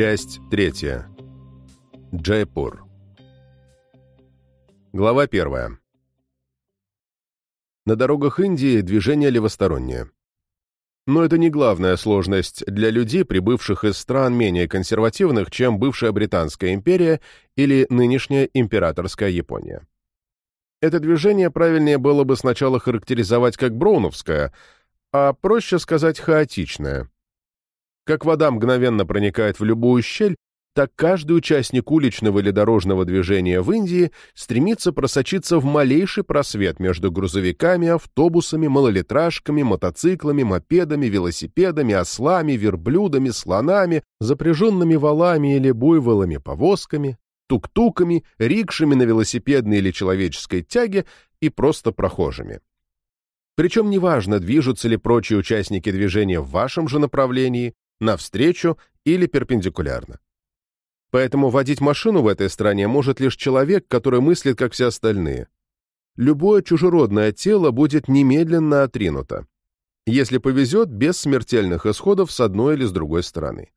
Часть третья. Джайпур. Глава первая. На дорогах Индии движение левостороннее. Но это не главная сложность для людей, прибывших из стран менее консервативных, чем бывшая Британская империя или нынешняя императорская Япония. Это движение правильнее было бы сначала характеризовать как броуновское, а проще сказать хаотичное. Как вода мгновенно проникает в любую щель, так каждый участник уличного или дорожного движения в Индии стремится просочиться в малейший просвет между грузовиками, автобусами, малолитражками, мотоциклами, мопедами, велосипедами, ослами, верблюдами, слонами, запряженными валами или буйволами, повозками, тук-туками, рикшами на велосипедной или человеческой тяге и просто прохожими. Причем неважно, движутся ли прочие участники движения в вашем же направлении, навстречу или перпендикулярно. Поэтому водить машину в этой стране может лишь человек, который мыслит, как все остальные. Любое чужеродное тело будет немедленно отринуто. Если повезет, без смертельных исходов с одной или с другой стороны.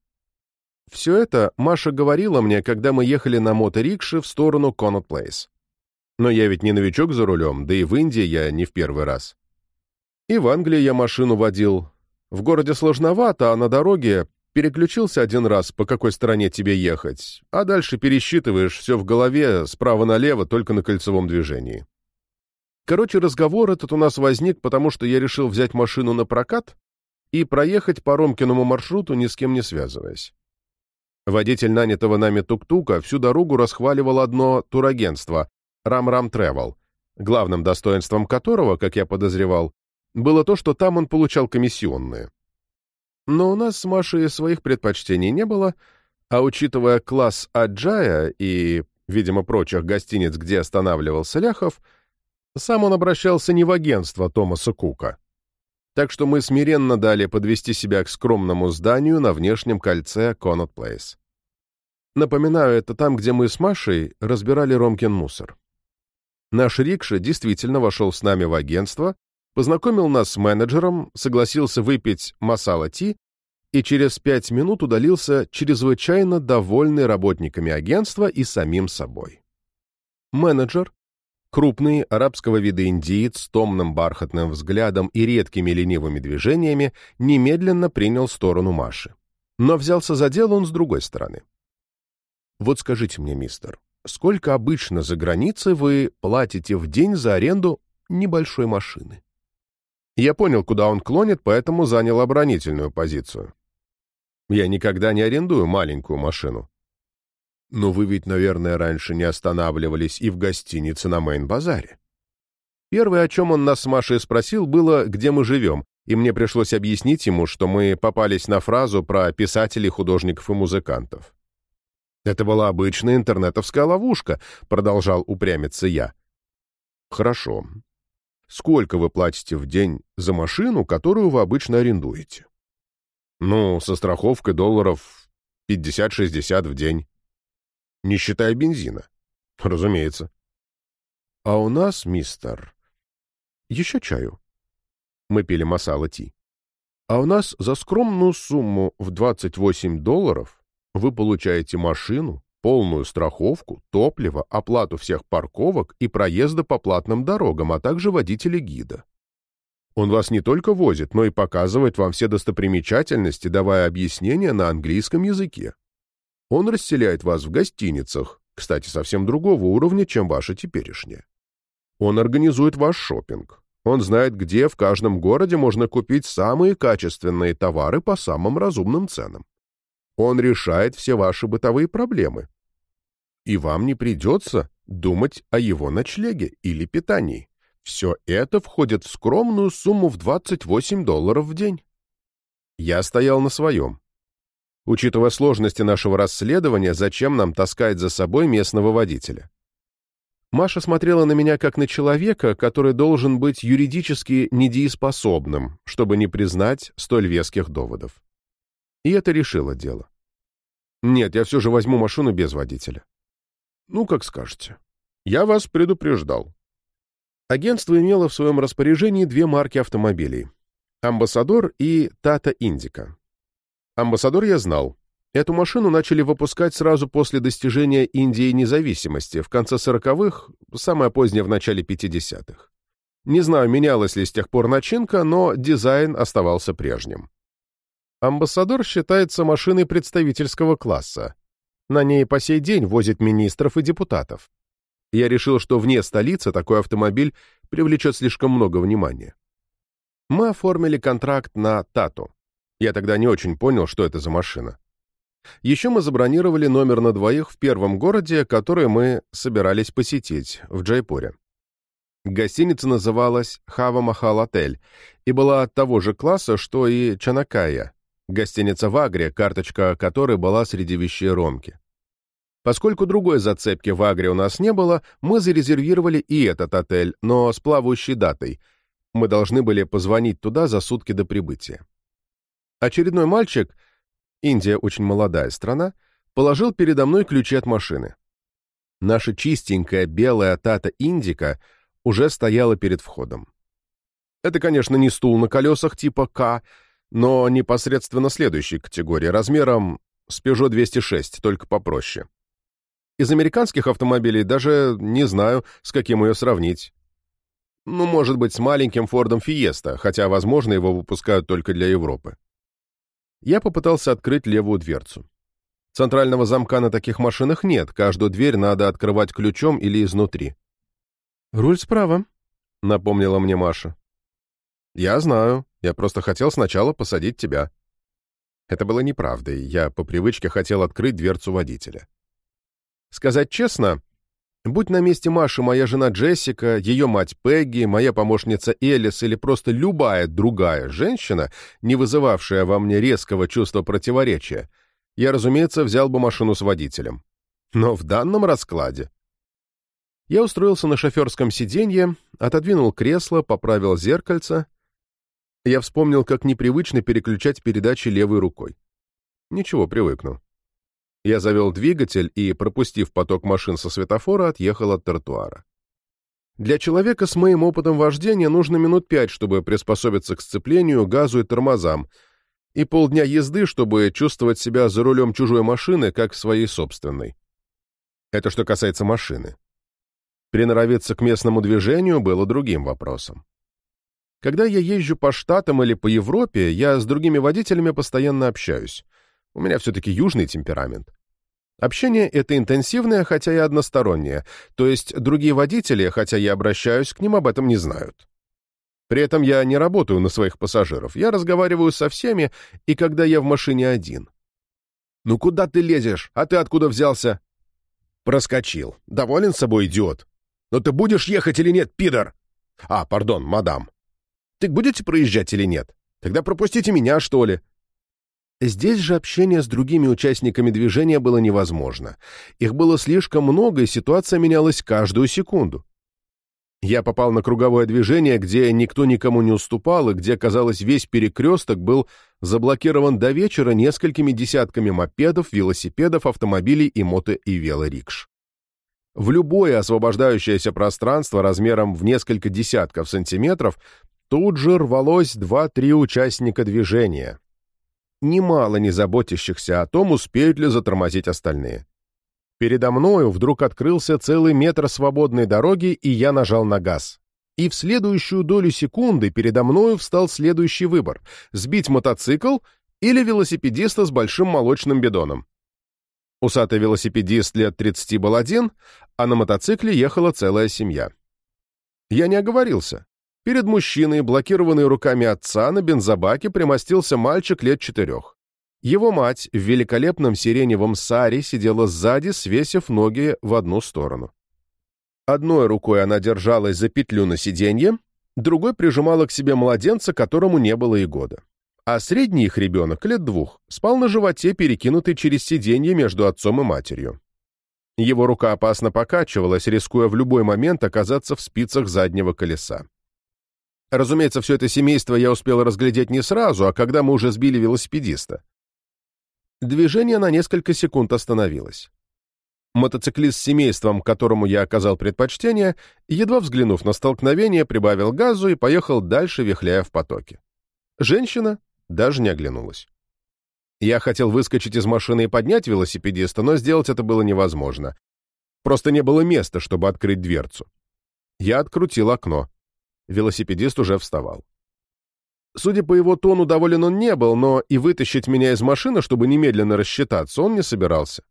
Все это Маша говорила мне, когда мы ехали на моторикше в сторону Connaught Плейс. Но я ведь не новичок за рулем, да и в Индии я не в первый раз. И в Англии я машину водил. В городе сложновато, а на дороге переключился один раз, по какой стороне тебе ехать, а дальше пересчитываешь все в голове справа налево только на кольцевом движении. Короче, разговор этот у нас возник, потому что я решил взять машину на прокат и проехать по Ромкиному маршруту, ни с кем не связываясь. Водитель нанятого нами тук-тука всю дорогу расхваливал одно турагентство «Рам-Рам Travel, главным достоинством которого, как я подозревал, было то, что там он получал комиссионные. Но у нас с Машей своих предпочтений не было, а учитывая класс Аджая и, видимо, прочих гостиниц, где останавливался Ляхов, сам он обращался не в агентство Томаса Кука. Так что мы смиренно дали подвести себя к скромному зданию на внешнем кольце Конот Плейс. Напоминаю, это там, где мы с Машей разбирали Ромкин мусор. Наш рикша действительно вошел с нами в агентство, познакомил нас с менеджером, согласился выпить масала-ти и через пять минут удалился чрезвычайно довольный работниками агентства и самим собой. Менеджер, крупный арабского вида индиец с томным бархатным взглядом и редкими ленивыми движениями, немедленно принял сторону Маши. Но взялся за дело он с другой стороны. «Вот скажите мне, мистер, сколько обычно за границей вы платите в день за аренду небольшой машины?» Я понял, куда он клонит, поэтому занял оборонительную позицию. Я никогда не арендую маленькую машину. Но вы ведь, наверное, раньше не останавливались и в гостинице на Мейн-базаре. Первое, о чем он нас с Машей спросил, было, где мы живем, и мне пришлось объяснить ему, что мы попались на фразу про писателей, художников и музыкантов. «Это была обычная интернетовская ловушка», — продолжал упрямиться я. «Хорошо сколько вы платите в день за машину, которую вы обычно арендуете? Ну, со страховкой долларов 50-60 в день. Не считая бензина. Разумеется. А у нас, мистер... Еще чаю. Мы пили масала ти. А у нас за скромную сумму в 28 долларов вы получаете машину, полную страховку, топливо, оплату всех парковок и проезда по платным дорогам, а также водителя гида. Он вас не только возит, но и показывает вам все достопримечательности, давая объяснения на английском языке. Он расселяет вас в гостиницах, кстати, совсем другого уровня, чем ваша теперешняя. Он организует ваш шопинг. Он знает, где в каждом городе можно купить самые качественные товары по самым разумным ценам. Он решает все ваши бытовые проблемы, и вам не придется думать о его ночлеге или питании. Все это входит в скромную сумму в 28 долларов в день. Я стоял на своем. Учитывая сложности нашего расследования, зачем нам таскать за собой местного водителя? Маша смотрела на меня как на человека, который должен быть юридически недееспособным, чтобы не признать столь веских доводов. И это решило дело. Нет, я все же возьму машину без водителя. Ну, как скажете. Я вас предупреждал. Агентство имело в своем распоряжении две марки автомобилей. «Амбассадор» и «Тата Индика». «Амбассадор» я знал. Эту машину начали выпускать сразу после достижения Индии независимости, в конце 40-х, самое позднее в начале 50-х. Не знаю, менялась ли с тех пор начинка, но дизайн оставался прежним. Амбассадор считается машиной представительского класса. На ней по сей день возят министров и депутатов. Я решил, что вне столицы такой автомобиль привлечет слишком много внимания. Мы оформили контракт на Тату. Я тогда не очень понял, что это за машина. Еще мы забронировали номер на двоих в первом городе, который мы собирались посетить, в Джайпуре. Гостиница называлась Хава Махал Отель и была того же класса, что и Чанакая, гостиница в Агре, карточка которой была среди вещей Ромки. Поскольку другой зацепки в Агре у нас не было, мы зарезервировали и этот отель, но с плавающей датой. Мы должны были позвонить туда за сутки до прибытия. Очередной мальчик — Индия очень молодая страна, положил передо мной ключи от машины. Наша чистенькая белая Тата Индика уже стояла перед входом. Это, конечно, не стул на колесах типа К, но непосредственно следующей категории, размером с Peugeot 206, только попроще. Из американских автомобилей даже не знаю, с каким ее сравнить. Ну, может быть, с маленьким Фордом Фиеста, хотя, возможно, его выпускают только для Европы. Я попытался открыть левую дверцу. Центрального замка на таких машинах нет, каждую дверь надо открывать ключом или изнутри. «Руль справа», — напомнила мне Маша. «Я знаю, я просто хотел сначала посадить тебя». Это было неправдой, я по привычке хотел открыть дверцу водителя. Сказать честно, Будь на месте Маши моя жена Джессика, ее мать Пегги, моя помощница Элис или просто любая другая женщина, не вызывавшая во мне резкого чувства противоречия, я, разумеется, взял бы машину с водителем. Но в данном раскладе... Я устроился на шоферском сиденье, отодвинул кресло, поправил зеркальце. Я вспомнил, как непривычно переключать передачи левой рукой. Ничего, привыкну. Я завел двигатель и, пропустив поток машин со светофора, отъехал от тротуара. Для человека с моим опытом вождения нужно минут пять, чтобы приспособиться к сцеплению, газу и тормозам, и полдня езды, чтобы чувствовать себя за рулем чужой машины, как своей собственной. Это что касается машины. Приноровиться к местному движению было другим вопросом. Когда я езжу по Штатам или по Европе, я с другими водителями постоянно общаюсь. У меня все-таки южный темперамент. Общение это интенсивное, хотя и одностороннее, то есть другие водители, хотя я обращаюсь к ним, об этом не знают. При этом я не работаю на своих пассажиров, я разговариваю со всеми, и когда я в машине один. «Ну куда ты лезешь? А ты откуда взялся?» «Проскочил. Доволен собой, идиот? Но ты будешь ехать или нет, пидор?» «А, пардон, мадам. Ты будете проезжать или нет? Тогда пропустите меня, что ли?» Здесь же общение с другими участниками движения было невозможно. Их было слишком много, и ситуация менялась каждую секунду. Я попал на круговое движение, где никто никому не уступал, и где, казалось, весь перекресток был заблокирован до вечера несколькими десятками мопедов, велосипедов, автомобилей и мото- и велорикш. В любое освобождающееся пространство размером в несколько десятков сантиметров тут же рвалось два-три участника движения, немало не заботящихся о том, успеют ли затормозить остальные. Передо мною вдруг открылся целый метр свободной дороги, и я нажал на газ. И в следующую долю секунды передо мною встал следующий выбор — сбить мотоцикл или велосипедиста с большим молочным бидоном. Усатый велосипедист лет 30 был один, а на мотоцикле ехала целая семья. Я не оговорился. Перед мужчиной, блокированный руками отца, на бензобаке примостился мальчик лет четырех. Его мать в великолепном сиреневом саре сидела сзади, свесив ноги в одну сторону. Одной рукой она держалась за петлю на сиденье, другой прижимала к себе младенца, которому не было и года. А средний их ребенок, лет двух, спал на животе, перекинутый через сиденье между отцом и матерью. Его рука опасно покачивалась, рискуя в любой момент оказаться в спицах заднего колеса. Разумеется, все это семейство я успел разглядеть не сразу, а когда мы уже сбили велосипедиста. Движение на несколько секунд остановилось. Мотоциклист с семейством, которому я оказал предпочтение, едва взглянув на столкновение, прибавил газу и поехал дальше, вихляя в потоке. Женщина даже не оглянулась. Я хотел выскочить из машины и поднять велосипедиста, но сделать это было невозможно. Просто не было места, чтобы открыть дверцу. Я открутил окно. Велосипедист уже вставал. Судя по его тону, доволен он не был, но и вытащить меня из машины, чтобы немедленно рассчитаться, он не собирался.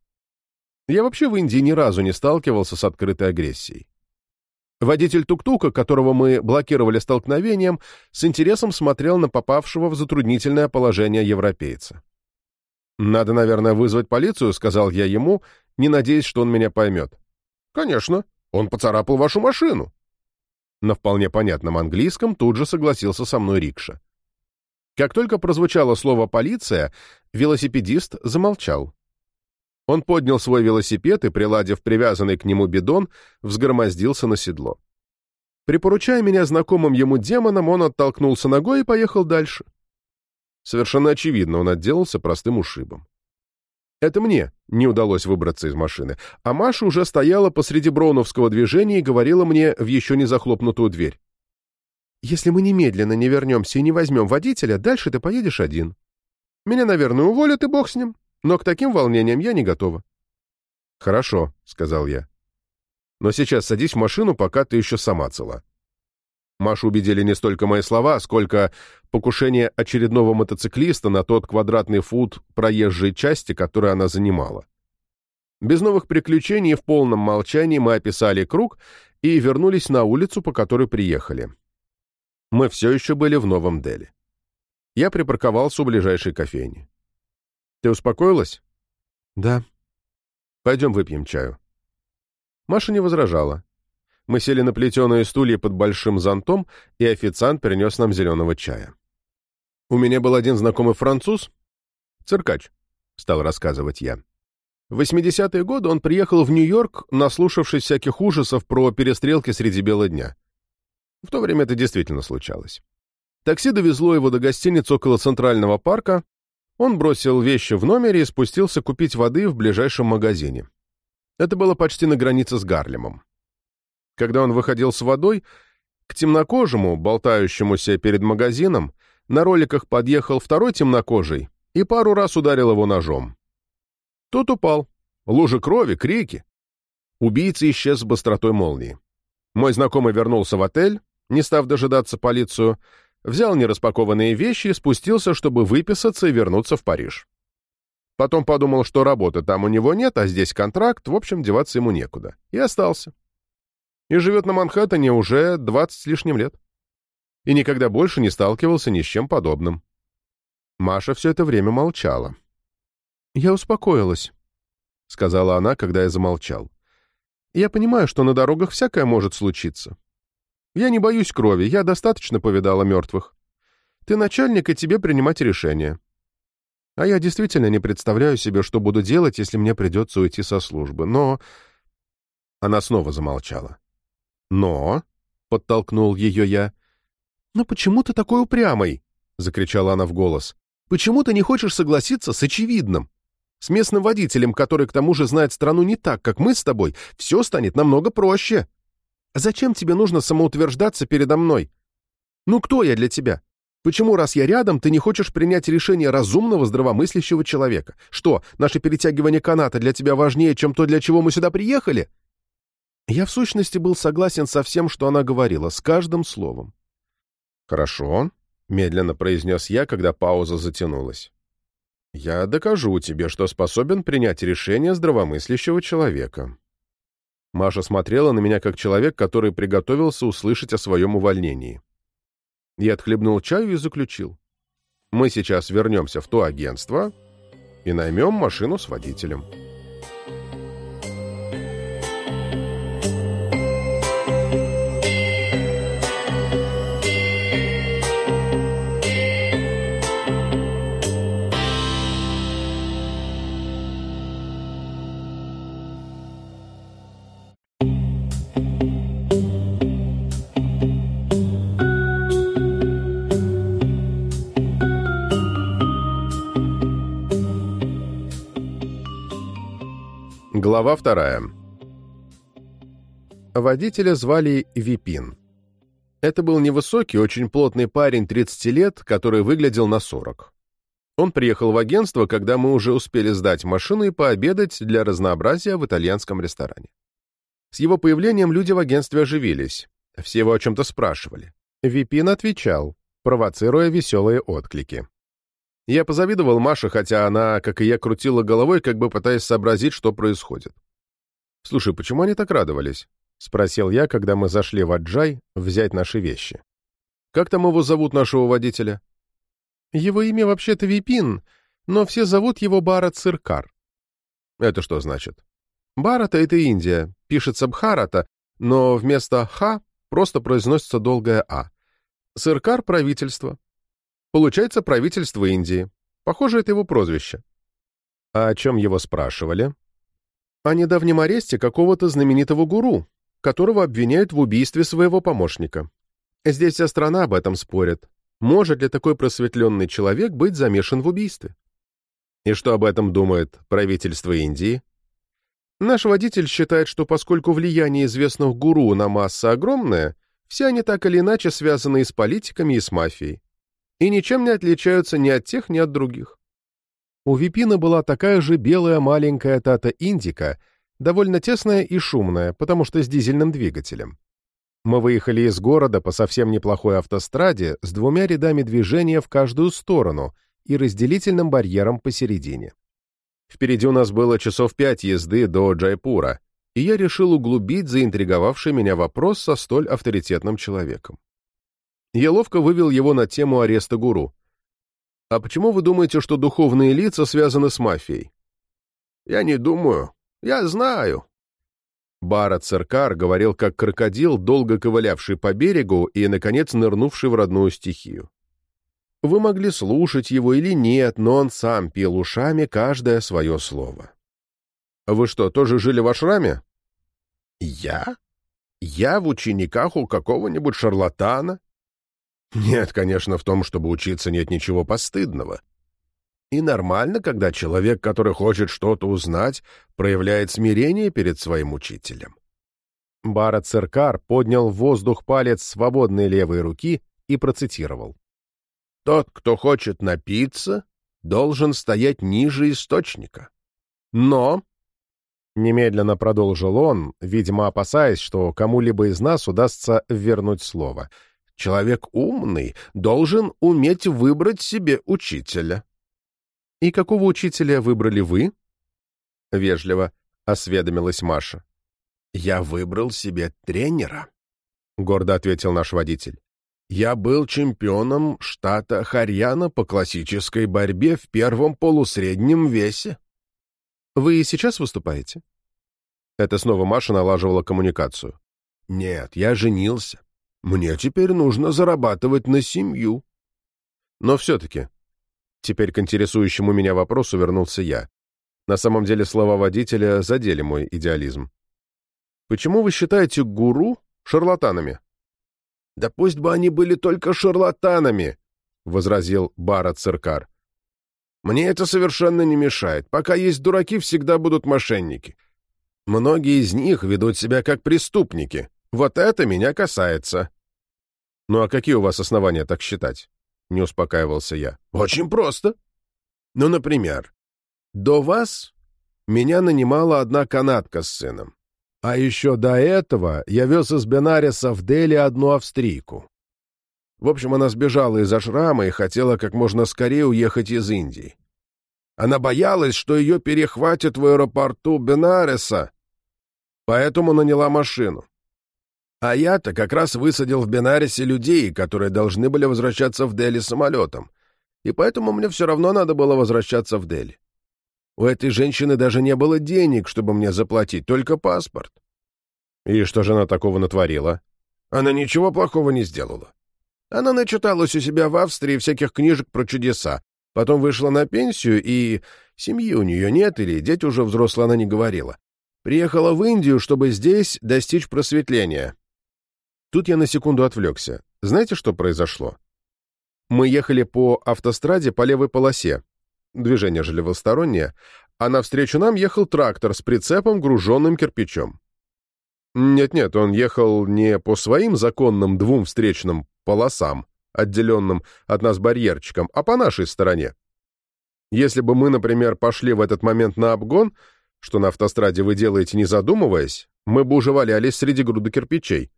Я вообще в Индии ни разу не сталкивался с открытой агрессией. Водитель тук-тука, которого мы блокировали столкновением, с интересом смотрел на попавшего в затруднительное положение европейца. «Надо, наверное, вызвать полицию», — сказал я ему, не надеясь, что он меня поймет. «Конечно, он поцарапал вашу машину». На вполне понятном английском тут же согласился со мной рикша. Как только прозвучало слово «полиция», велосипедист замолчал. Он поднял свой велосипед и, приладив привязанный к нему бидон, взгромоздился на седло. Припоручая меня знакомым ему демонам, он оттолкнулся ногой и поехал дальше. Совершенно очевидно, он отделался простым ушибом. Это мне не удалось выбраться из машины, а Маша уже стояла посреди броуновского движения и говорила мне в еще не захлопнутую дверь. «Если мы немедленно не вернемся и не возьмем водителя, дальше ты поедешь один. Меня, наверное, уволят, и бог с ним. Но к таким волнениям я не готова». «Хорошо», — сказал я. «Но сейчас садись в машину, пока ты еще сама цела». Машу убедили не столько мои слова, сколько покушение очередного мотоциклиста на тот квадратный фут проезжей части, которую она занимала. Без новых приключений в полном молчании мы описали круг и вернулись на улицу, по которой приехали. Мы все еще были в Новом Дели. Я припарковался у ближайшей кофейни. Ты успокоилась? Да. Пойдем выпьем чаю. Маша не возражала. Мы сели на плетеные стулья под большим зонтом, и официант принес нам зеленого чая. У меня был один знакомый француз, циркач, стал рассказывать я. В 80-е годы он приехал в Нью-Йорк, наслушавшись всяких ужасов про перестрелки среди бела дня. В то время это действительно случалось. Такси довезло его до гостиницы около Центрального парка, он бросил вещи в номере и спустился купить воды в ближайшем магазине. Это было почти на границе с Гарлемом. Когда он выходил с водой, к темнокожему, болтающемуся перед магазином, на роликах подъехал второй темнокожий и пару раз ударил его ножом. Тот упал. Лужи крови, крики. Убийца исчез с быстротой молнии. Мой знакомый вернулся в отель, не став дожидаться полицию, взял нераспакованные вещи и спустился, чтобы выписаться и вернуться в Париж. Потом подумал, что работы там у него нет, а здесь контракт, в общем, деваться ему некуда. И остался. И живет на Манхэттене уже 20 с лишним лет. И никогда больше не сталкивался ни с чем подобным. Маша все это время молчала. «Я успокоилась», — сказала она, когда я замолчал. «Я понимаю, что на дорогах всякое может случиться. Я не боюсь крови, я достаточно повидала мертвых. Ты начальник, и тебе принимать решения. А я действительно не представляю себе, что буду делать, если мне придется уйти со службы. Но...» Она снова замолчала. «Но...» — подтолкнул ее я. «Но почему ты такой упрямый?» — закричала она в голос. «Почему ты не хочешь согласиться с очевидным? С местным водителем, который к тому же знает страну не так, как мы с тобой, все станет намного проще». Зачем тебе нужно самоутверждаться передо мной? Ну кто я для тебя? Почему, раз я рядом, ты не хочешь принять решение разумного, здравомыслящего человека? Что, наше перетягивание каната для тебя важнее, чем то, для чего мы сюда приехали?» Я в сущности был согласен со всем, что она говорила, с каждым словом. «Хорошо», — медленно произнес я, когда пауза затянулась. «Я докажу тебе, что способен принять решение здравомыслящего человека. Маша смотрела на меня как человек, который приготовился услышать о своем увольнении. Я отхлебнул чаю и заключил. Мы сейчас вернемся в то агентство и наймем машину с водителем. Глава вторая. Водителя звали Випин. Это был невысокий, очень плотный парень 30 лет, который выглядел на 40. Он приехал в агентство, когда мы уже успели сдать машину и пообедать для разнообразия в итальянском ресторане. С его появлением люди в агентстве оживились. Все его о чем-то спрашивали. Випин отвечал, провоцируя веселые отклики. Я позавидовал Маше, хотя она, как и я, крутила головой, как бы пытаясь сообразить, что происходит. «Слушай, почему они так радовались?» — спросил я, когда мы зашли в Аджай взять наши вещи. «Как там его зовут, нашего водителя?» «Его имя вообще-то Випин, но все зовут его Барат Циркар». «Это что значит?» «Барата — это Индия, пишется Бхарата, но вместо «ха» просто произносится долгое «а». Циркар — правительство. Получается, правительство Индии. Похоже, это его прозвище. А о чем его спрашивали? О недавнем аресте какого-то знаменитого гуру, которого обвиняют в убийстве своего помощника. Здесь вся страна об этом спорит. Может ли такой просветленный человек быть замешан в убийстве? И что об этом думает правительство Индии? Наш водитель считает, что поскольку влияние известных гуру на массы огромное, все они так или иначе связаны и с политиками, и с мафией и ничем не отличаются ни от тех, ни от других. У Випина была такая же белая маленькая Тата Индика, довольно тесная и шумная, потому что с дизельным двигателем. Мы выехали из города по совсем неплохой автостраде с двумя рядами движения в каждую сторону и разделительным барьером посередине. Впереди у нас было часов пять езды до Джайпура, и я решил углубить заинтриговавший меня вопрос со столь авторитетным человеком. Я ловко вывел его на тему ареста гуру. «А почему вы думаете, что духовные лица связаны с мафией?» «Я не думаю. Я знаю». Бара Церкар говорил как крокодил, долго ковылявший по берегу и, наконец, нырнувший в родную стихию. Вы могли слушать его или нет, но он сам пел ушами каждое свое слово. «Вы что, тоже жили в ашраме?» «Я? Я в учениках у какого-нибудь шарлатана?» Нет, конечно, в том, чтобы учиться, нет ничего постыдного. И нормально, когда человек, который хочет что-то узнать, проявляет смирение перед своим учителем. Бара Церкар поднял в воздух палец свободной левой руки и процитировал. «Тот, кто хочет напиться, должен стоять ниже источника. Но...» Немедленно продолжил он, видимо, опасаясь, что кому-либо из нас удастся вернуть слово — Человек умный должен уметь выбрать себе учителя. «И какого учителя выбрали вы?» Вежливо осведомилась Маша. «Я выбрал себе тренера», — гордо ответил наш водитель. «Я был чемпионом штата Харьяна по классической борьбе в первом полусреднем весе». «Вы сейчас выступаете?» Это снова Маша налаживала коммуникацию. «Нет, я женился. Мне теперь нужно зарабатывать на семью. Но все-таки, теперь к интересующему меня вопросу вернулся я. На самом деле слова водителя задели мой идеализм. Почему вы считаете гуру шарлатанами? Да пусть бы они были только шарлатанами, возразил Барат Циркар. Мне это совершенно не мешает. Пока есть дураки, всегда будут мошенники. Многие из них ведут себя как преступники. Вот это меня касается. Ну а какие у вас основания так считать? Не успокаивался я. Очень просто. Ну, например, до вас меня нанимала одна канатка с сыном. А еще до этого я вез из Бенариса в Дели одну австрийку. В общем, она сбежала из ашрама и хотела как можно скорее уехать из Индии. Она боялась, что ее перехватят в аэропорту Бенариса, поэтому наняла машину. А я-то как раз высадил в Бенарисе людей, которые должны были возвращаться в Дели самолетом. И поэтому мне все равно надо было возвращаться в Дели. У этой женщины даже не было денег, чтобы мне заплатить, только паспорт. И что же она такого натворила? Она ничего плохого не сделала. Она начиталась у себя в Австрии всяких книжек про чудеса, потом вышла на пенсию, и семьи у нее нет, или дети уже взрослые, она не говорила. Приехала в Индию, чтобы здесь достичь просветления. Тут я на секунду отвлекся. Знаете, что произошло? Мы ехали по автостраде по левой полосе. Движение же левостороннее. А навстречу нам ехал трактор с прицепом, груженным кирпичом. Нет-нет, он ехал не по своим законным двум встречным полосам, отделенным от нас барьерчиком, а по нашей стороне. Если бы мы, например, пошли в этот момент на обгон, что на автостраде вы делаете, не задумываясь, мы бы уже валялись среди груды кирпичей.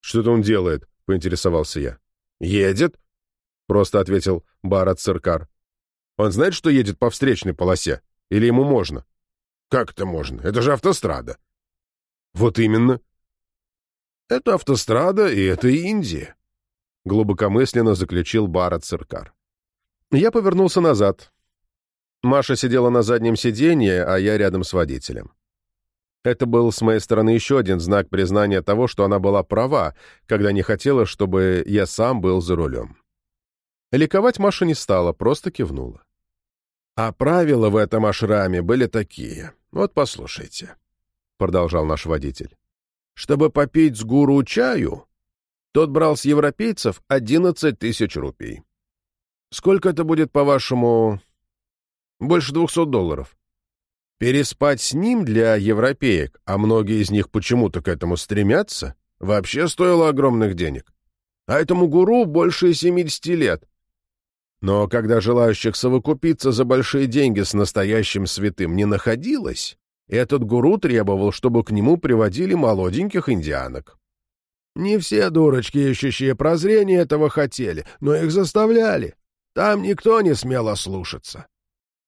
«Что это он делает?» — поинтересовался я. «Едет», — просто ответил Барат Циркар. «Он знает, что едет по встречной полосе? Или ему можно?» «Как это можно? Это же автострада». «Вот именно». «Это автострада, и это Индия», — глубокомысленно заключил Барат Циркар. Я повернулся назад. Маша сидела на заднем сиденье, а я рядом с водителем. Это был с моей стороны еще один знак признания того, что она была права, когда не хотела, чтобы я сам был за рулем. Ликовать Маша не стала, просто кивнула. «А правила в этом ашраме были такие. Вот послушайте», — продолжал наш водитель. «Чтобы попить с гуру чаю, тот брал с европейцев 11 тысяч рупий. Сколько это будет, по-вашему, больше 200 долларов? Переспать с ним для европеек, а многие из них почему-то к этому стремятся, вообще стоило огромных денег. А этому гуру больше 70 лет. Но когда желающих совокупиться за большие деньги с настоящим святым не находилось, этот гуру требовал, чтобы к нему приводили молоденьких индианок. Не все дурочки, ищущие прозрение, этого хотели, но их заставляли. Там никто не смел ослушаться.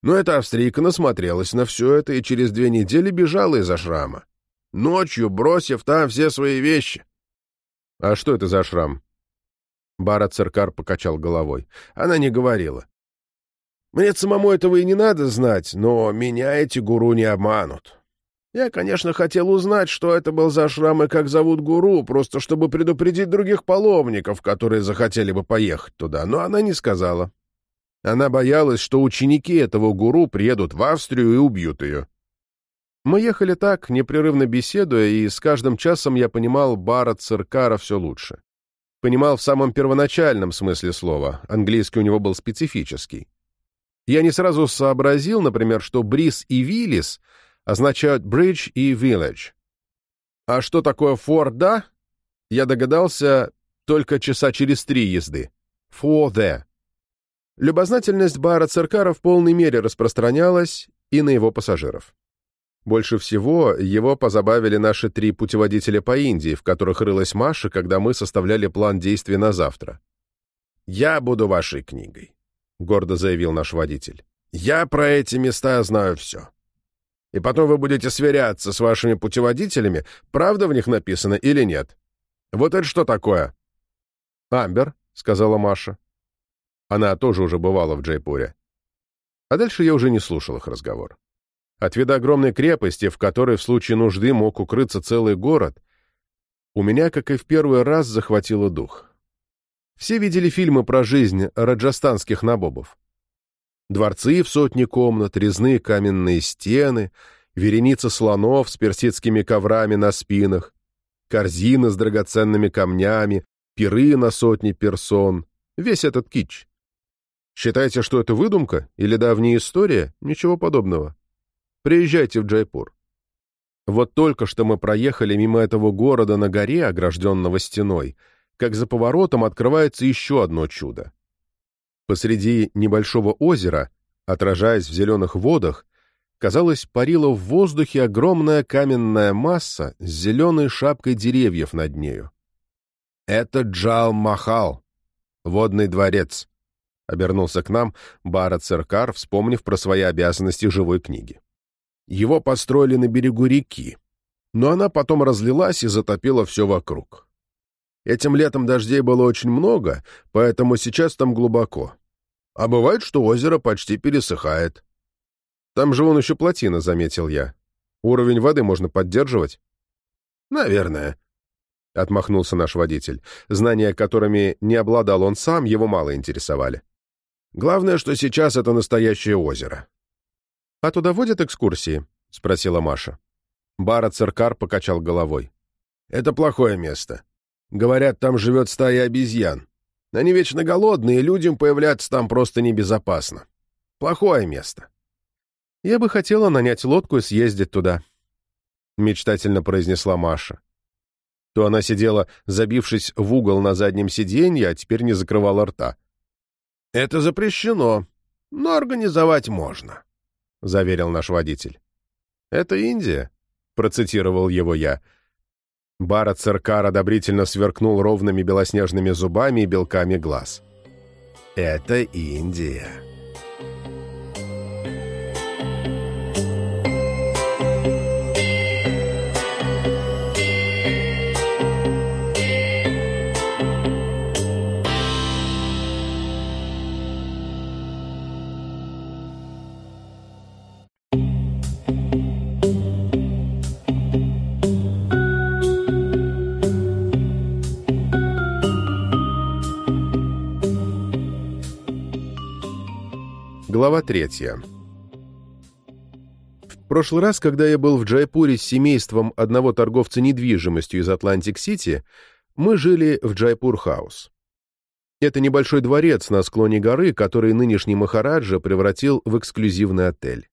Но эта австрийка насмотрелась на все это и через две недели бежала из ашрама. Ночью бросив там все свои вещи. — А что это за шрам? Бара Церкар покачал головой. Она не говорила. Мне самому этого и не надо знать, но меня эти гуру не обманут. Я, конечно, хотел узнать, что это был за шрам и как зовут гуру, просто чтобы предупредить других паломников, которые захотели бы поехать туда, но она не сказала. Она боялась, что ученики этого гуру приедут в Австрию и убьют ее. Мы ехали так, непрерывно беседуя, и с каждым часом я понимал Бара Циркара все лучше. Понимал в самом первоначальном смысле слова, английский у него был специфический. Я не сразу сообразил, например, что «бриз» и «виллис» означают «bridge» и «village». А что такое «for я догадался только часа через три езды. «For the». Любознательность бара Церкара в полной мере распространялась и на его пассажиров. Больше всего его позабавили наши три путеводителя по Индии, в которых рылась Маша, когда мы составляли план действий на завтра. «Я буду вашей книгой», — гордо заявил наш водитель. «Я про эти места знаю все. И потом вы будете сверяться с вашими путеводителями, правда в них написано или нет. Вот это что такое?» «Амбер», — сказала Маша. Она тоже уже бывала в Джайпуре. А дальше я уже не слушал их разговор. От вида огромной крепости, в которой в случае нужды мог укрыться целый город, у меня, как и в первый раз, захватило дух. Все видели фильмы про жизнь раджастанских набобов. Дворцы в сотни комнат, резные каменные стены, вереница слонов с персидскими коврами на спинах, корзины с драгоценными камнями, пиры на сотни персон, весь этот кич. Считаете, что это выдумка или давняя история? Ничего подобного. Приезжайте в Джайпур. Вот только что мы проехали мимо этого города на горе, огражденного стеной, как за поворотом открывается еще одно чудо. Посреди небольшого озера, отражаясь в зеленых водах, казалось, парила в воздухе огромная каменная масса с зеленой шапкой деревьев над нею. Это Джал-Махал, водный дворец обернулся к нам Бара Церкар, вспомнив про свои обязанности живой книги. Его построили на берегу реки, но она потом разлилась и затопила все вокруг. Этим летом дождей было очень много, поэтому сейчас там глубоко. А бывает, что озеро почти пересыхает. Там же вон еще плотина, заметил я. Уровень воды можно поддерживать? Наверное, — отмахнулся наш водитель. Знания, которыми не обладал он сам, его мало интересовали. Главное, что сейчас это настоящее озеро. — А туда водят экскурсии? — спросила Маша. Бара Церкар покачал головой. — Это плохое место. Говорят, там живет стая обезьян. Они вечно голодные, и людям появляться там просто небезопасно. Плохое место. — Я бы хотела нанять лодку и съездить туда, — мечтательно произнесла Маша. То она сидела, забившись в угол на заднем сиденье, а теперь не закрывала рта. «Это запрещено», Но организовать можно», — заверил наш водитель. «Это Индия», — процитировал его я. Барат Церкар одобрительно сверкнул ровными белоснежными зубами и белками глаз. «Это Индия». Глава третья. В прошлый раз, когда я был в Джайпуре с семейством одного торговца недвижимостью из Атлантик-Сити, мы жили в Джайпур-хаус. Это небольшой дворец на склоне горы, который нынешний Махараджа превратил в эксклюзивный отель.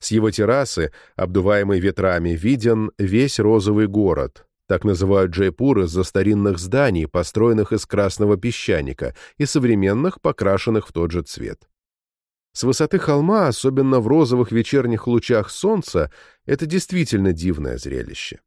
С его террасы, обдуваемой ветрами, виден весь розовый город, так называют Джайпур из-за старинных зданий, построенных из красного песчаника, и современных, покрашенных в тот же цвет. С высоты холма, особенно в розовых вечерних лучах солнца, это действительно дивное зрелище.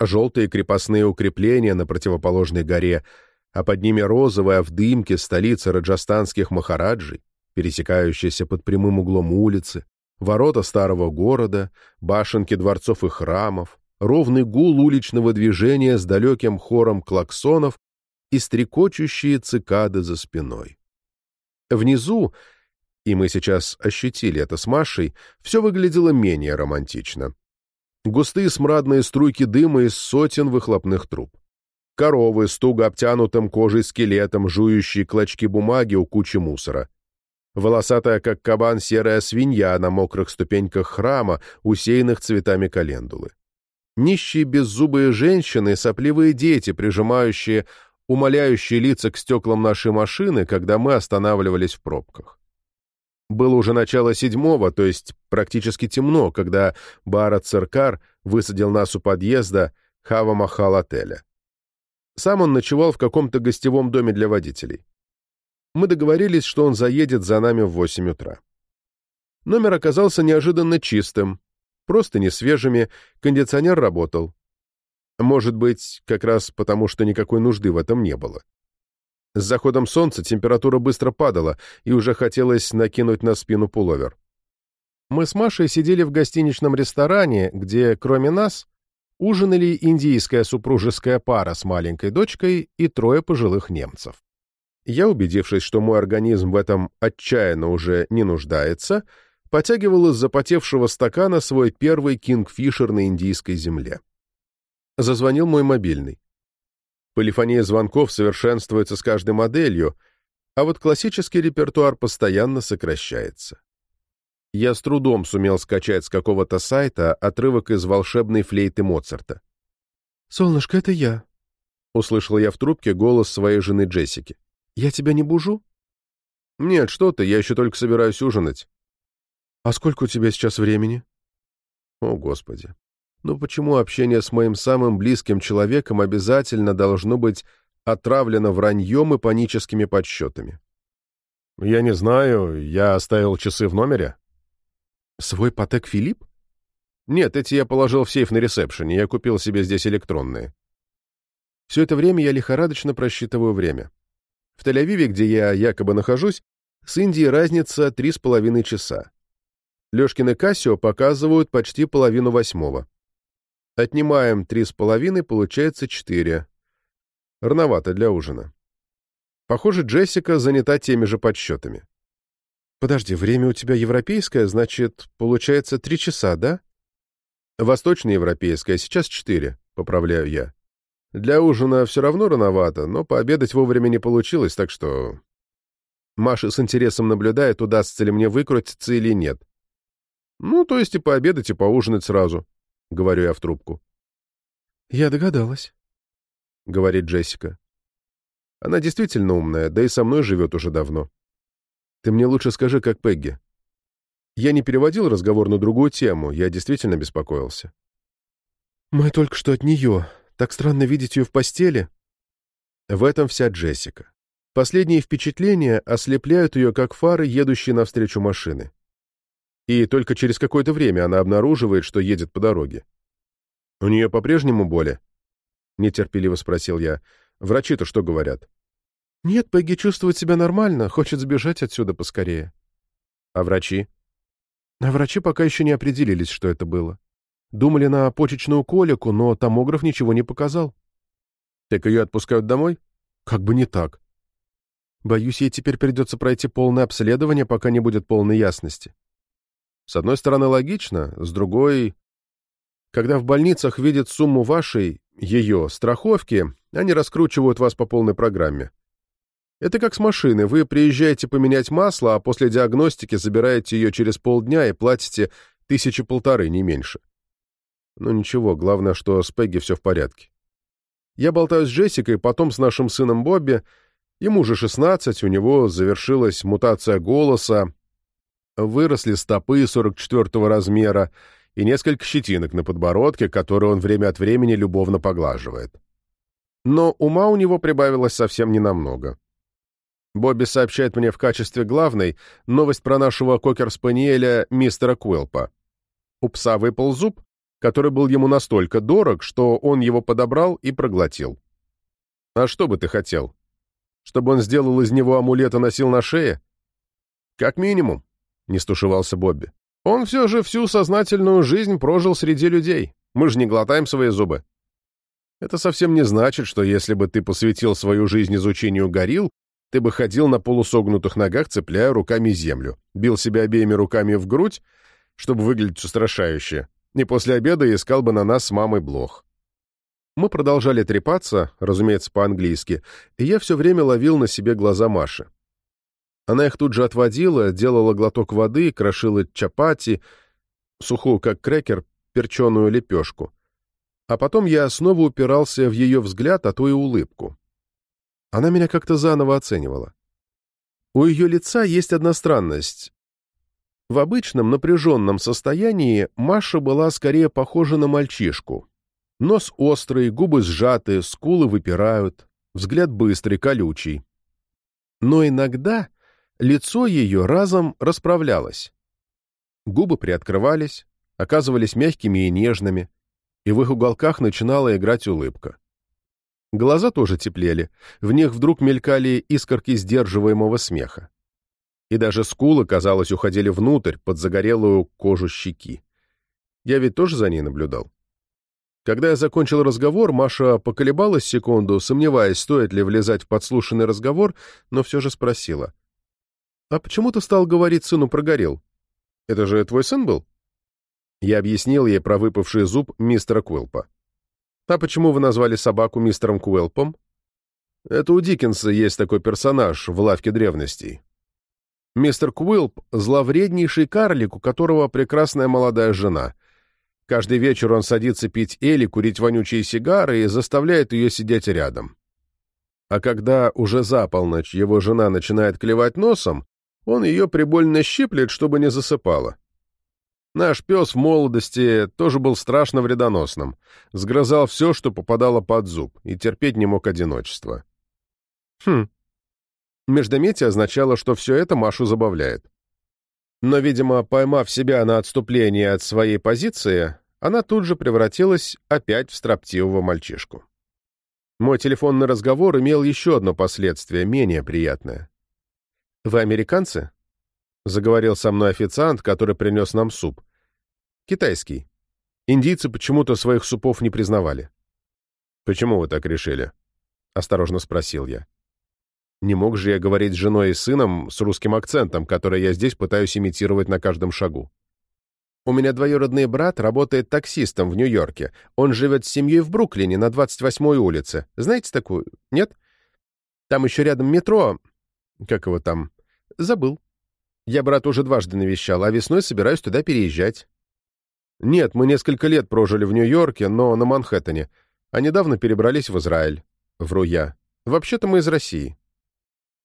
Желтые крепостные укрепления на противоположной горе, а под ними розовая в дымке столица раджастанских махараджей, пересекающаяся под прямым углом улицы, ворота старого города, башенки дворцов и храмов, ровный гул уличного движения с далеким хором клаксонов и стрекочущие цикады за спиной. Внизу и мы сейчас ощутили это с Машей, все выглядело менее романтично. Густые смрадные струйки дыма из сотен выхлопных труб. Коровы с туго обтянутым кожей скелетом, жующие клочки бумаги у кучи мусора. Волосатая, как кабан, серая свинья на мокрых ступеньках храма, усеянных цветами календулы. Нищие беззубые женщины, сопливые дети, прижимающие умоляющие лица к стеклам нашей машины, когда мы останавливались в пробках. Было уже начало седьмого, то есть практически темно, когда Барат Церкар высадил нас у подъезда Хава-Махал-отеля. Сам он ночевал в каком-то гостевом доме для водителей. Мы договорились, что он заедет за нами в восемь утра. Номер оказался неожиданно чистым, просто не свежими, кондиционер работал. Может быть, как раз потому, что никакой нужды в этом не было. С заходом солнца температура быстро падала, и уже хотелось накинуть на спину пуловер. Мы с Машей сидели в гостиничном ресторане, где, кроме нас, ужинали индийская супружеская пара с маленькой дочкой и трое пожилых немцев. Я, убедившись, что мой организм в этом отчаянно уже не нуждается, потягивал из запотевшего стакана свой первый кингфишер на индийской земле. Зазвонил мой мобильный. Полифония звонков совершенствуется с каждой моделью, а вот классический репертуар постоянно сокращается. Я с трудом сумел скачать с какого-то сайта отрывок из волшебной флейты Моцарта. «Солнышко, это я», — услышал я в трубке голос своей жены Джессики. «Я тебя не бужу?» «Нет, что ты, я еще только собираюсь ужинать». «А сколько у тебя сейчас времени?» «О, Господи, но почему общение с моим самым близким человеком обязательно должно быть отравлено враньем и паническими подсчетами? Я не знаю, я оставил часы в номере. Свой Патек Филипп? Нет, эти я положил в сейф на ресепшене, я купил себе здесь электронные. Все это время я лихорадочно просчитываю время. В Тель-Авиве, где я якобы нахожусь, с Индией разница три с половиной часа. Лешкины Кассио показывают почти половину восьмого. Отнимаем три с половиной, получается четыре. Рановато для ужина. Похоже, Джессика занята теми же подсчетами. Подожди, время у тебя европейское, значит, получается три часа, да? Восточноевропейское, сейчас четыре, поправляю я. Для ужина все равно рановато, но пообедать вовремя не получилось, так что... Маша с интересом наблюдает, удастся ли мне выкрутиться или нет. Ну, то есть и пообедать, и поужинать сразу. — говорю я в трубку. «Я догадалась», — говорит Джессика. Она действительно умная, да и со мной живет уже давно. Ты мне лучше скажи, как Пегги. Я не переводил разговор на другую тему, я действительно беспокоился. Мы только что от нее. Так странно видеть ее в постели. В этом вся Джессика. Последние впечатления ослепляют ее, как фары, едущие навстречу машины. И только через какое-то время она обнаруживает, что едет по дороге. «У нее по-прежнему боли?» — нетерпеливо спросил я. «Врачи-то что говорят?» «Нет, Пегги чувствует себя нормально, хочет сбежать отсюда поскорее». «А врачи?» «А врачи пока еще не определились, что это было. Думали на почечную колику, но томограф ничего не показал». «Так ее отпускают домой?» «Как бы не так. Боюсь, ей теперь придется пройти полное обследование, пока не будет полной ясности. С одной стороны, логично, с другой... Когда в больницах видят сумму вашей, ее, страховки, они раскручивают вас по полной программе. Это как с машины. Вы приезжаете поменять масло, а после диагностики забираете ее через полдня и платите тысячи полторы, не меньше. Ну ничего, главное, что с Пегги все в порядке. Я болтаю с Джессикой, потом с нашим сыном Бобби, Ему же 16, у него завершилась мутация голоса, выросли стопы 44 размера и несколько щетинок на подбородке, которые он время от времени любовно поглаживает. Но ума у него прибавилось совсем ненамного. Бобби сообщает мне в качестве главной новость про нашего кокер-спаниеля мистера Куэлпа. У пса выпал зуб, который был ему настолько дорог, что он его подобрал и проглотил. «А что бы ты хотел?» Чтобы он сделал из него амулет и носил на шее? Как минимум, не стушевался Бобби. Он все же всю сознательную жизнь прожил среди людей. Мы же не глотаем свои зубы. Это совсем не значит, что если бы ты посвятил свою жизнь изучению горилл, ты бы ходил на полусогнутых ногах, цепляя руками землю, бил себя обеими руками в грудь, чтобы выглядеть устрашающе, и после обеда искал бы на нас с мамой блох. Мы продолжали трепаться, разумеется, по-английски, и я все время ловил на себе глаза Маши. Она их тут же отводила, делала глоток воды, крошила чапати, сухую, как крекер, перченую лепешку. А потом я снова упирался в ее взгляд, а то и улыбку. Она меня как-то заново оценивала. У ее лица есть одна странность. В обычном напряженном состоянии Маша была скорее похожа на мальчишку, Нос острый, губы сжаты, скулы выпирают, взгляд быстрый, колючий. Но иногда лицо ее разом расправлялось. Губы приоткрывались, оказывались мягкими и нежными, и в их уголках начинала играть улыбка. Глаза тоже теплели, в них вдруг мелькали искорки сдерживаемого смеха. И даже скулы, казалось, уходили внутрь, под загорелую кожу щеки. Я ведь тоже за ней наблюдал. Когда я закончил разговор, Маша поколебалась секунду, сомневаясь, стоит ли влезать в подслушанный разговор, но все же спросила. «А почему ты стал говорить сыну про горел? Это же твой сын был?» Я объяснил ей про выпавший зуб мистера Куэлпа. «А почему вы назвали собаку мистером Куэлпом?» «Это у Диккенса есть такой персонаж в лавке древностей. Мистер Куэлп — зловреднейший карлик, у которого прекрасная молодая жена — Каждый вечер он садится пить эли, курить вонючие сигары и заставляет ее сидеть рядом. А когда уже за полночь его жена начинает клевать носом, он ее прибольно щиплет, чтобы не засыпала. Наш пес в молодости тоже был страшно вредоносным, сгрызал все, что попадало под зуб, и терпеть не мог одиночества. Хм. Междометие означало, что все это Машу забавляет. Но, видимо, поймав себя на отступлении от своей позиции, она тут же превратилась опять в строптивого мальчишку. Мой телефонный разговор имел еще одно последствие, менее приятное. «Вы американцы?» — заговорил со мной официант, который принес нам суп. «Китайский. Индийцы почему-то своих супов не признавали». «Почему вы так решили?» — осторожно спросил я. Не мог же я говорить с женой и сыном с русским акцентом, который я здесь пытаюсь имитировать на каждом шагу. У меня двоюродный брат работает таксистом в Нью-Йорке. Он живет с семьей в Бруклине на 28-й улице. Знаете такую? Нет? Там еще рядом метро. Как его там? Забыл. Я брат уже дважды навещал, а весной собираюсь туда переезжать. Нет, мы несколько лет прожили в Нью-Йорке, но на Манхэттене, а недавно перебрались в Израиль. Вру я. Вообще-то мы из России.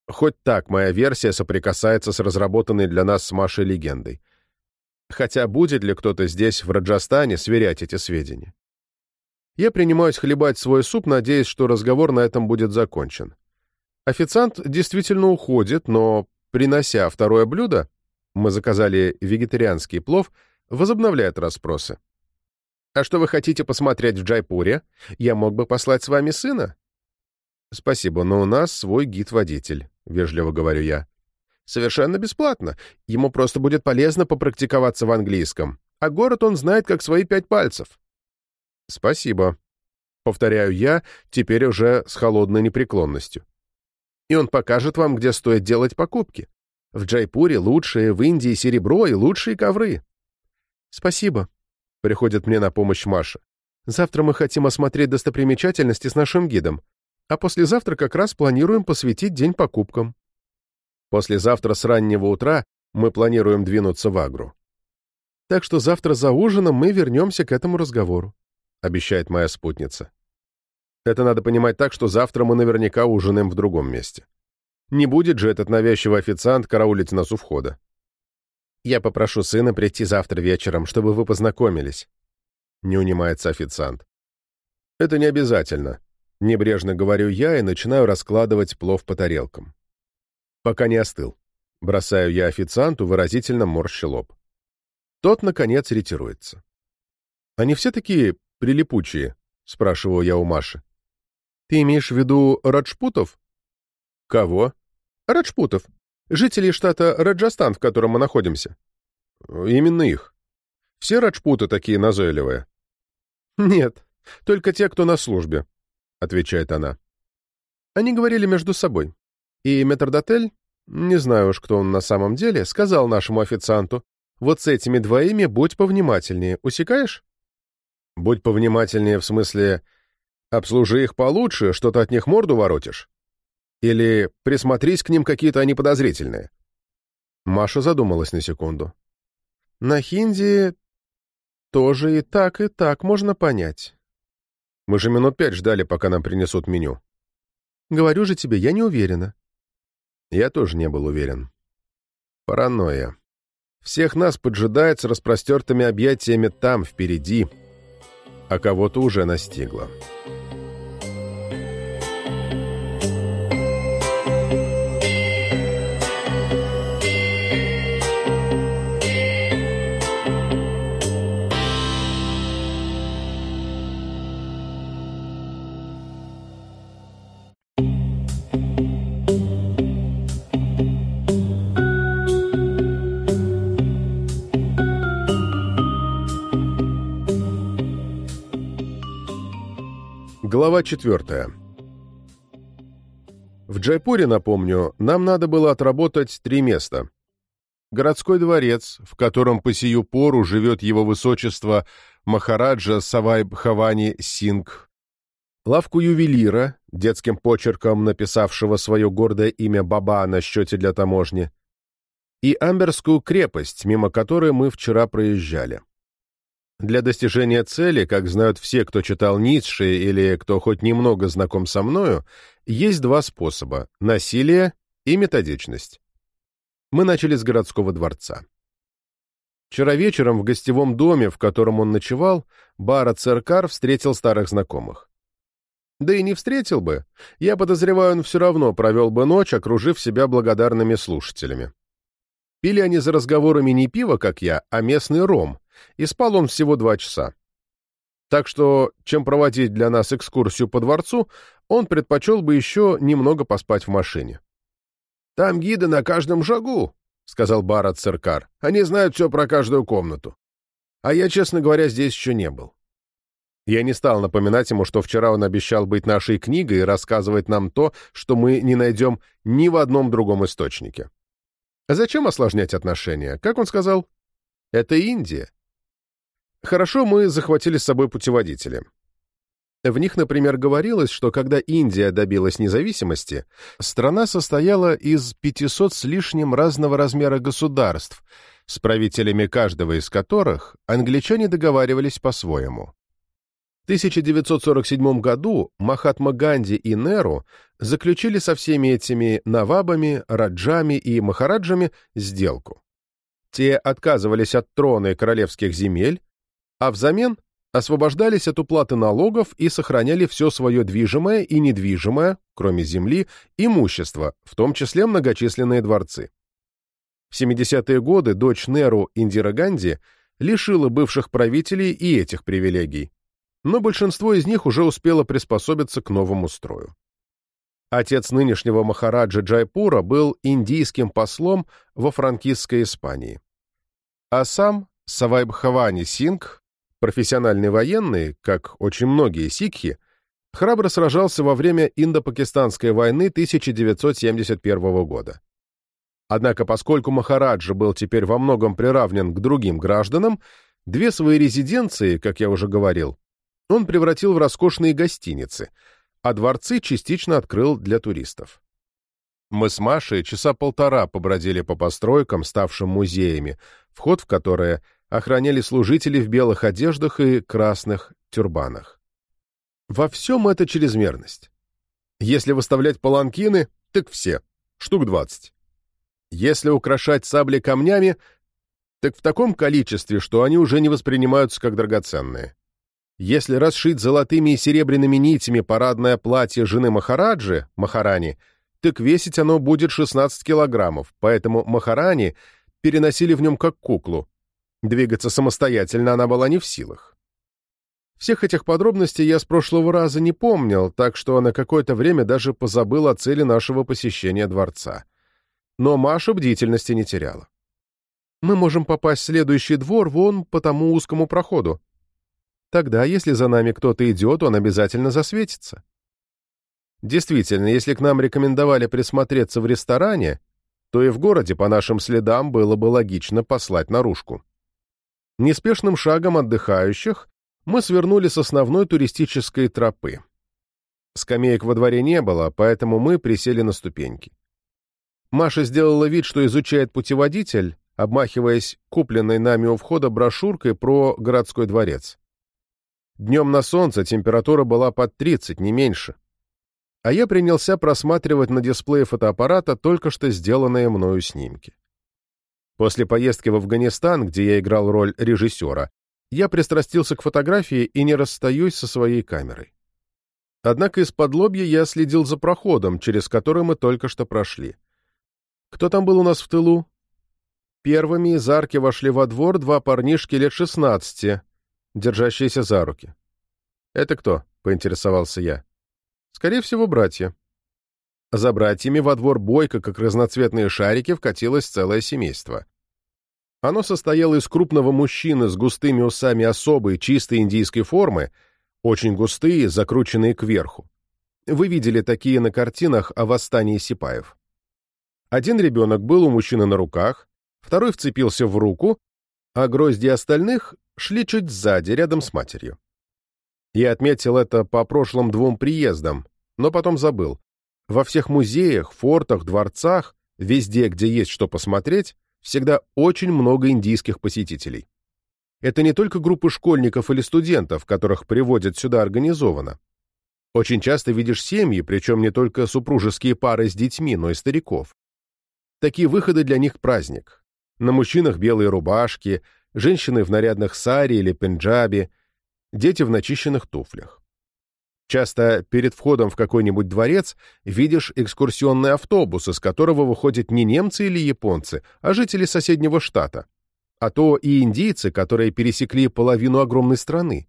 Хоть так моя версия соприкасается с разработанной для нас с Машей легендой. Хотя будет ли кто-то здесь, в Раджастане, сверять эти сведения? Я принимаюсь хлебать свой суп, надеясь, что разговор на этом будет закончен. Официант действительно уходит, но, принося второе блюдо, мы заказали вегетарианский плов, возобновляет расспросы. «А что вы хотите посмотреть в Джайпуре? Я мог бы послать с вами сына?» «Спасибо, но у нас свой гид-водитель», — вежливо говорю я. «Совершенно бесплатно. Ему просто будет полезно попрактиковаться в английском. А город он знает как свои пять пальцев». «Спасибо», — повторяю я, теперь уже с холодной непреклонностью. «И он покажет вам, где стоит делать покупки. В Джайпуре лучшие, в Индии серебро и лучшие ковры». «Спасибо», — приходит мне на помощь Маша. «Завтра мы хотим осмотреть достопримечательности с нашим гидом а послезавтра как раз планируем посвятить день покупкам. Послезавтра с раннего утра мы планируем двинуться в Агру. Так что завтра за ужином мы вернемся к этому разговору», — обещает моя спутница. Это надо понимать так, что завтра мы наверняка ужинаем в другом месте. Не будет же этот навязчивый официант караулить нас у входа. Я попрошу сына прийти завтра вечером, чтобы вы познакомились. Не унимается официант. Это не обязательно, Небрежно говорю я и начинаю раскладывать плов по тарелкам. Пока не остыл. Бросаю я официанту, выразительно морщи лоб. Тот, наконец, ретируется. «Они все такие прилипучие?» — спрашиваю я у Маши. «Ты имеешь в виду Раджпутов?» «Кого?» «Раджпутов. Жителей штата Раджастан, в котором мы находимся». «Именно их. Все Раджпуты такие назойливые?» «Нет, только те, кто на службе», — отвечает она. Они говорили между собой. И метрдотель, не знаю уж, кто он на самом деле, сказал нашему официанту, «Вот с этими двоими будь повнимательнее, усекаешь?» «Будь повнимательнее в смысле, обслужи их получше, что-то от них морду воротишь?» «Или присмотрись к ним, какие-то они подозрительные?» Маша задумалась на секунду. «На хинди тоже и так, и так можно понять. Мы же минут пять ждали, пока нам принесут меню. Говорю же тебе, я не уверена. Я тоже не был уверен. Паранойя. Всех нас поджидает с распростертыми объятиями там, впереди, а кого-то уже настигло. Глава 4. В Джайпуре, напомню, нам надо было отработать три места. Городской дворец, в котором по сию пору живет его высочество Махараджа Савайб Хавани Сингх, лавку ювелира, детским почерком написавшего свое гордое имя Баба на счете для таможни, и Амберскую крепость, мимо которой мы вчера проезжали. Для достижения цели, как знают все, кто читал Ницше или кто хоть немного знаком со мною, есть два способа – насилие и методичность. Мы начали с городского дворца. Вчера вечером в гостевом доме, в котором он ночевал, Бара Церкар встретил старых знакомых. Да и не встретил бы. Я подозреваю, он все равно провел бы ночь, окружив себя благодарными слушателями. Пили они за разговорами не пиво, как я, а местный ром, и спал он всего два часа. Так что, чем проводить для нас экскурсию по дворцу, он предпочел бы еще немного поспать в машине. «Там гиды на каждом шагу», — сказал Барат Церкар. «Они знают все про каждую комнату. А я, честно говоря, здесь еще не был». Я не стал напоминать ему, что вчера он обещал быть нашей книгой и рассказывать нам то, что мы не найдем ни в одном другом источнике. Зачем осложнять отношения? Как он сказал? Это Индия. Хорошо, мы захватили с собой путеводители. В них, например, говорилось, что когда Индия добилась независимости, страна состояла из 500 с лишним разного размера государств, с правителями каждого из которых англичане договаривались по-своему. В 1947 году Махатма Ганди и Неру заключили со всеми этими навабами, раджами и махараджами сделку. Те отказывались от трона и королевских земель, а взамен освобождались от уплаты налогов и сохраняли все свое движимое и недвижимое, кроме земли, имущество, в том числе многочисленные дворцы. В 70-е годы дочь Неру Индира Ганди лишила бывших правителей и этих привилегий, но большинство из них уже успело приспособиться к новому строю. Отец нынешнего Махараджа Джайпура был индийским послом во франкистской Испании. А сам Савайбхавани Сингх, профессиональный военный, как очень многие сикхи, храбро сражался во время Индо-Пакистанской войны 1971 года. Однако, поскольку Махараджа был теперь во многом приравнен к другим гражданам, две свои резиденции, как я уже говорил, он превратил в роскошные гостиницы, а дворцы частично открыл для туристов. Мы с Машей часа полтора побродили по постройкам, ставшим музеями, вход в которые охраняли служители в белых одеждах и красных тюрбанах. Во всем это чрезмерность. Если выставлять паланкины, так все, штук двадцать. Если украшать сабли камнями, так в таком количестве, что они уже не воспринимаются как драгоценные. Если расшить золотыми и серебряными нитями парадное платье жены Махараджи, Махарани, так весить оно будет 16 килограммов, поэтому Махарани переносили в нем как куклу. Двигаться самостоятельно она была не в силах. Всех этих подробностей я с прошлого раза не помнил, так что на какое-то время даже позабыл о цели нашего посещения дворца но Маша бдительности не теряла. «Мы можем попасть в следующий двор вон по тому узкому проходу. Тогда, если за нами кто-то идет, он обязательно засветится». Действительно, если к нам рекомендовали присмотреться в ресторане, то и в городе по нашим следам было бы логично послать наружку. Неспешным шагом отдыхающих мы свернули с основной туристической тропы. Скамеек во дворе не было, поэтому мы присели на ступеньки. Маша сделала вид, что изучает путеводитель, обмахиваясь купленной нами у входа брошюркой про городской дворец. Днем на солнце температура была под 30, не меньше. А я принялся просматривать на дисплее фотоаппарата только что сделанные мною снимки. После поездки в Афганистан, где я играл роль режиссера, я пристрастился к фотографии и не расстаюсь со своей камерой. Однако из-под лобья я следил за проходом, через который мы только что прошли. Кто там был у нас в тылу? Первыми из арки вошли во двор два парнишки лет шестнадцати, держащиеся за руки. «Это кто?» — поинтересовался я. «Скорее всего, братья». За братьями во двор бойко, как разноцветные шарики, вкатилось целое семейство. Оно состояло из крупного мужчины с густыми усами особой, чистой индийской формы, очень густые, закрученные кверху. Вы видели такие на картинах о восстании сипаев. Один ребенок был у мужчины на руках, второй вцепился в руку, а грозди остальных шли чуть сзади, рядом с матерью. Я отметил это по прошлым двум приездам, но потом забыл. Во всех музеях, фортах, дворцах, везде, где есть что посмотреть, всегда очень много индийских посетителей. Это не только группы школьников или студентов, которых приводят сюда организованно. Очень часто видишь семьи, причем не только супружеские пары с детьми, но и стариков. Такие выходы для них праздник. На мужчинах белые рубашки, женщины в нарядных сари или пенджаби, дети в начищенных туфлях. Часто перед входом в какой-нибудь дворец видишь экскурсионный автобус, из которого выходят не немцы или японцы, а жители соседнего штата, а то и индийцы, которые пересекли половину огромной страны.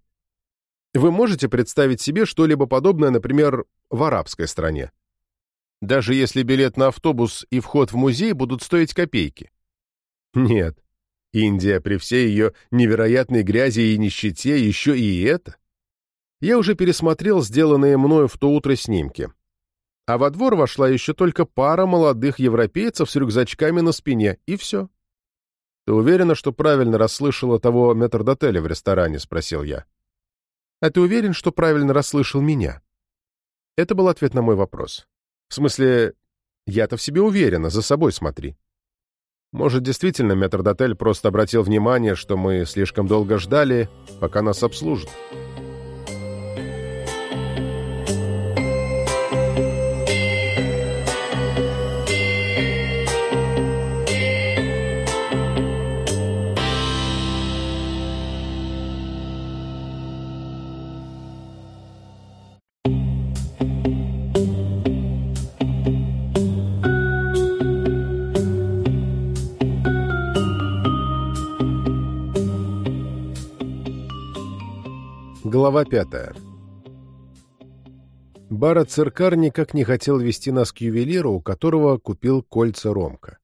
Вы можете представить себе что-либо подобное, например, в арабской стране? даже если билет на автобус и вход в музей будут стоить копейки. Нет, Индия при всей ее невероятной грязи и нищете еще и это. Я уже пересмотрел сделанные мною в то утро снимки. А во двор вошла еще только пара молодых европейцев с рюкзачками на спине, и все. «Ты уверена, что правильно расслышала того метрдотеля в ресторане?» — спросил я. «А ты уверен, что правильно расслышал меня?» Это был ответ на мой вопрос. В смысле, я-то в себе уверена, за собой смотри. Может, действительно, метрдотель просто обратил внимание, что мы слишком долго ждали, пока нас обслужат. Глава пятая. Бара Циркар никак не хотел вести нас к ювелиру, у которого купил кольца Ромка.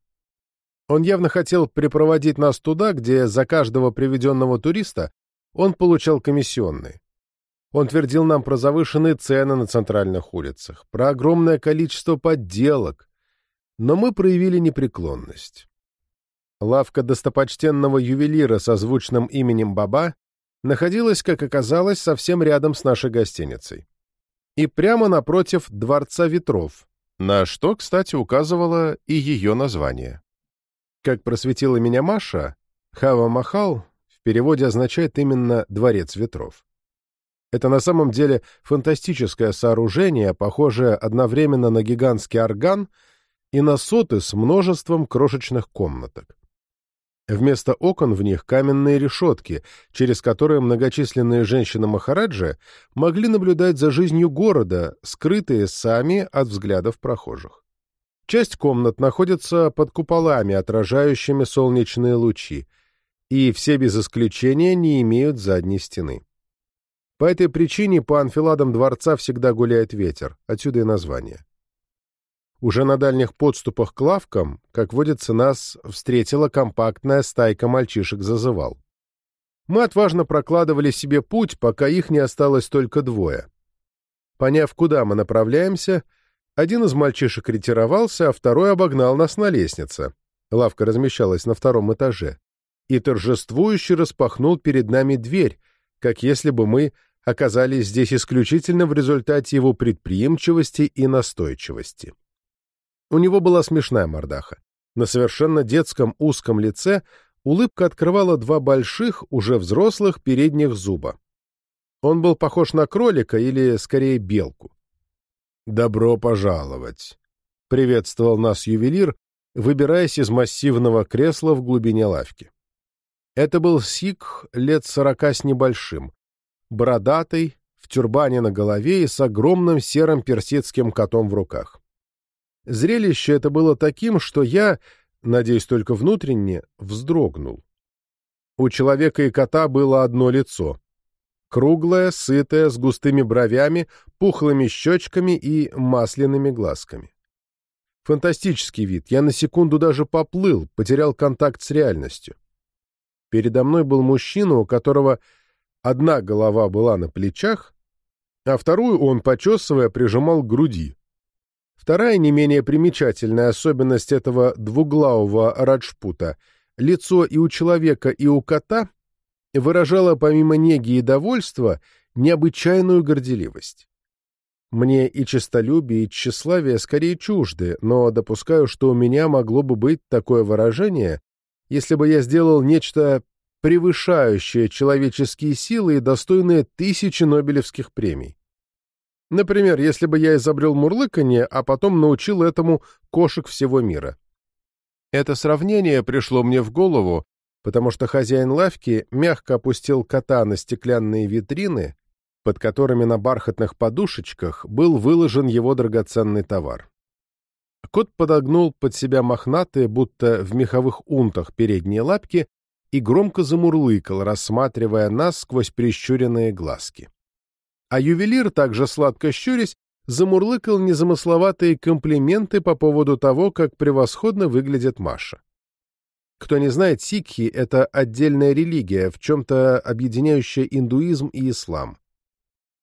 Он явно хотел припроводить нас туда, где за каждого приведенного туриста он получал комиссионные. Он твердил нам про завышенные цены на центральных улицах, про огромное количество подделок, но мы проявили непреклонность. Лавка достопочтенного ювелира со звучным именем Баба находилась, как оказалось, совсем рядом с нашей гостиницей. И прямо напротив Дворца ветров, на что, кстати, указывало и ее название. Как просветила меня Маша, Хава Махал в переводе означает именно «дворец ветров». Это на самом деле фантастическое сооружение, похожее одновременно на гигантский орган и на соты с множеством крошечных комнаток. Вместо окон в них каменные решетки, через которые многочисленные женщины Махараджа могли наблюдать за жизнью города, скрытые сами от взглядов прохожих. Часть комнат находится под куполами, отражающими солнечные лучи, и все без исключения не имеют задней стены. По этой причине по анфиладам дворца всегда гуляет ветер, отсюда и название. Уже на дальних подступах к лавкам, как водится, нас встретила компактная стайка мальчишек-зазывал. Мы отважно прокладывали себе путь, пока их не осталось только двое. Поняв, куда мы направляемся, один из мальчишек ретировался, а второй обогнал нас на лестнице. Лавка размещалась на втором этаже. И торжествующе распахнул перед нами дверь, как если бы мы оказались здесь исключительно в результате его предприимчивости и настойчивости. У него была смешная мордаха. На совершенно детском узком лице улыбка открывала два больших, уже взрослых передних зуба. Он был похож на кролика или, скорее, белку. «Добро пожаловать!» — приветствовал нас ювелир, выбираясь из массивного кресла в глубине лавки. Это был сикх лет сорока с небольшим, бородатый, в тюрбане на голове и с огромным серым персидским котом в руках. Зрелище это было таким, что я, надеюсь только внутренне, вздрогнул. У человека и кота было одно лицо. Круглое, сытое, с густыми бровями, пухлыми щечками и масляными глазками. Фантастический вид. Я на секунду даже поплыл, потерял контакт с реальностью. Передо мной был мужчина, у которого одна голова была на плечах, а вторую он, почесывая, прижимал к груди. Вторая не менее примечательная особенность этого двуглавого раджпута — лицо и у человека, и у кота выражало помимо неги и довольства необычайную горделивость. Мне и честолюбие, и тщеславие скорее чужды, но допускаю, что у меня могло бы быть такое выражение, если бы я сделал нечто превышающее человеческие силы и достойное тысячи Нобелевских премий. Например, если бы я изобрел мурлыканье, а потом научил этому кошек всего мира. Это сравнение пришло мне в голову, потому что хозяин лавки мягко опустил кота на стеклянные витрины, под которыми на бархатных подушечках был выложен его драгоценный товар. Кот подогнул под себя мохнатые, будто в меховых унтах, передние лапки и громко замурлыкал, рассматривая нас сквозь прищуренные глазки а ювелир, также сладко щурясь, замурлыкал незамысловатые комплименты по поводу того, как превосходно выглядит Маша. Кто не знает, сикхи — это отдельная религия, в чем-то объединяющая индуизм и ислам.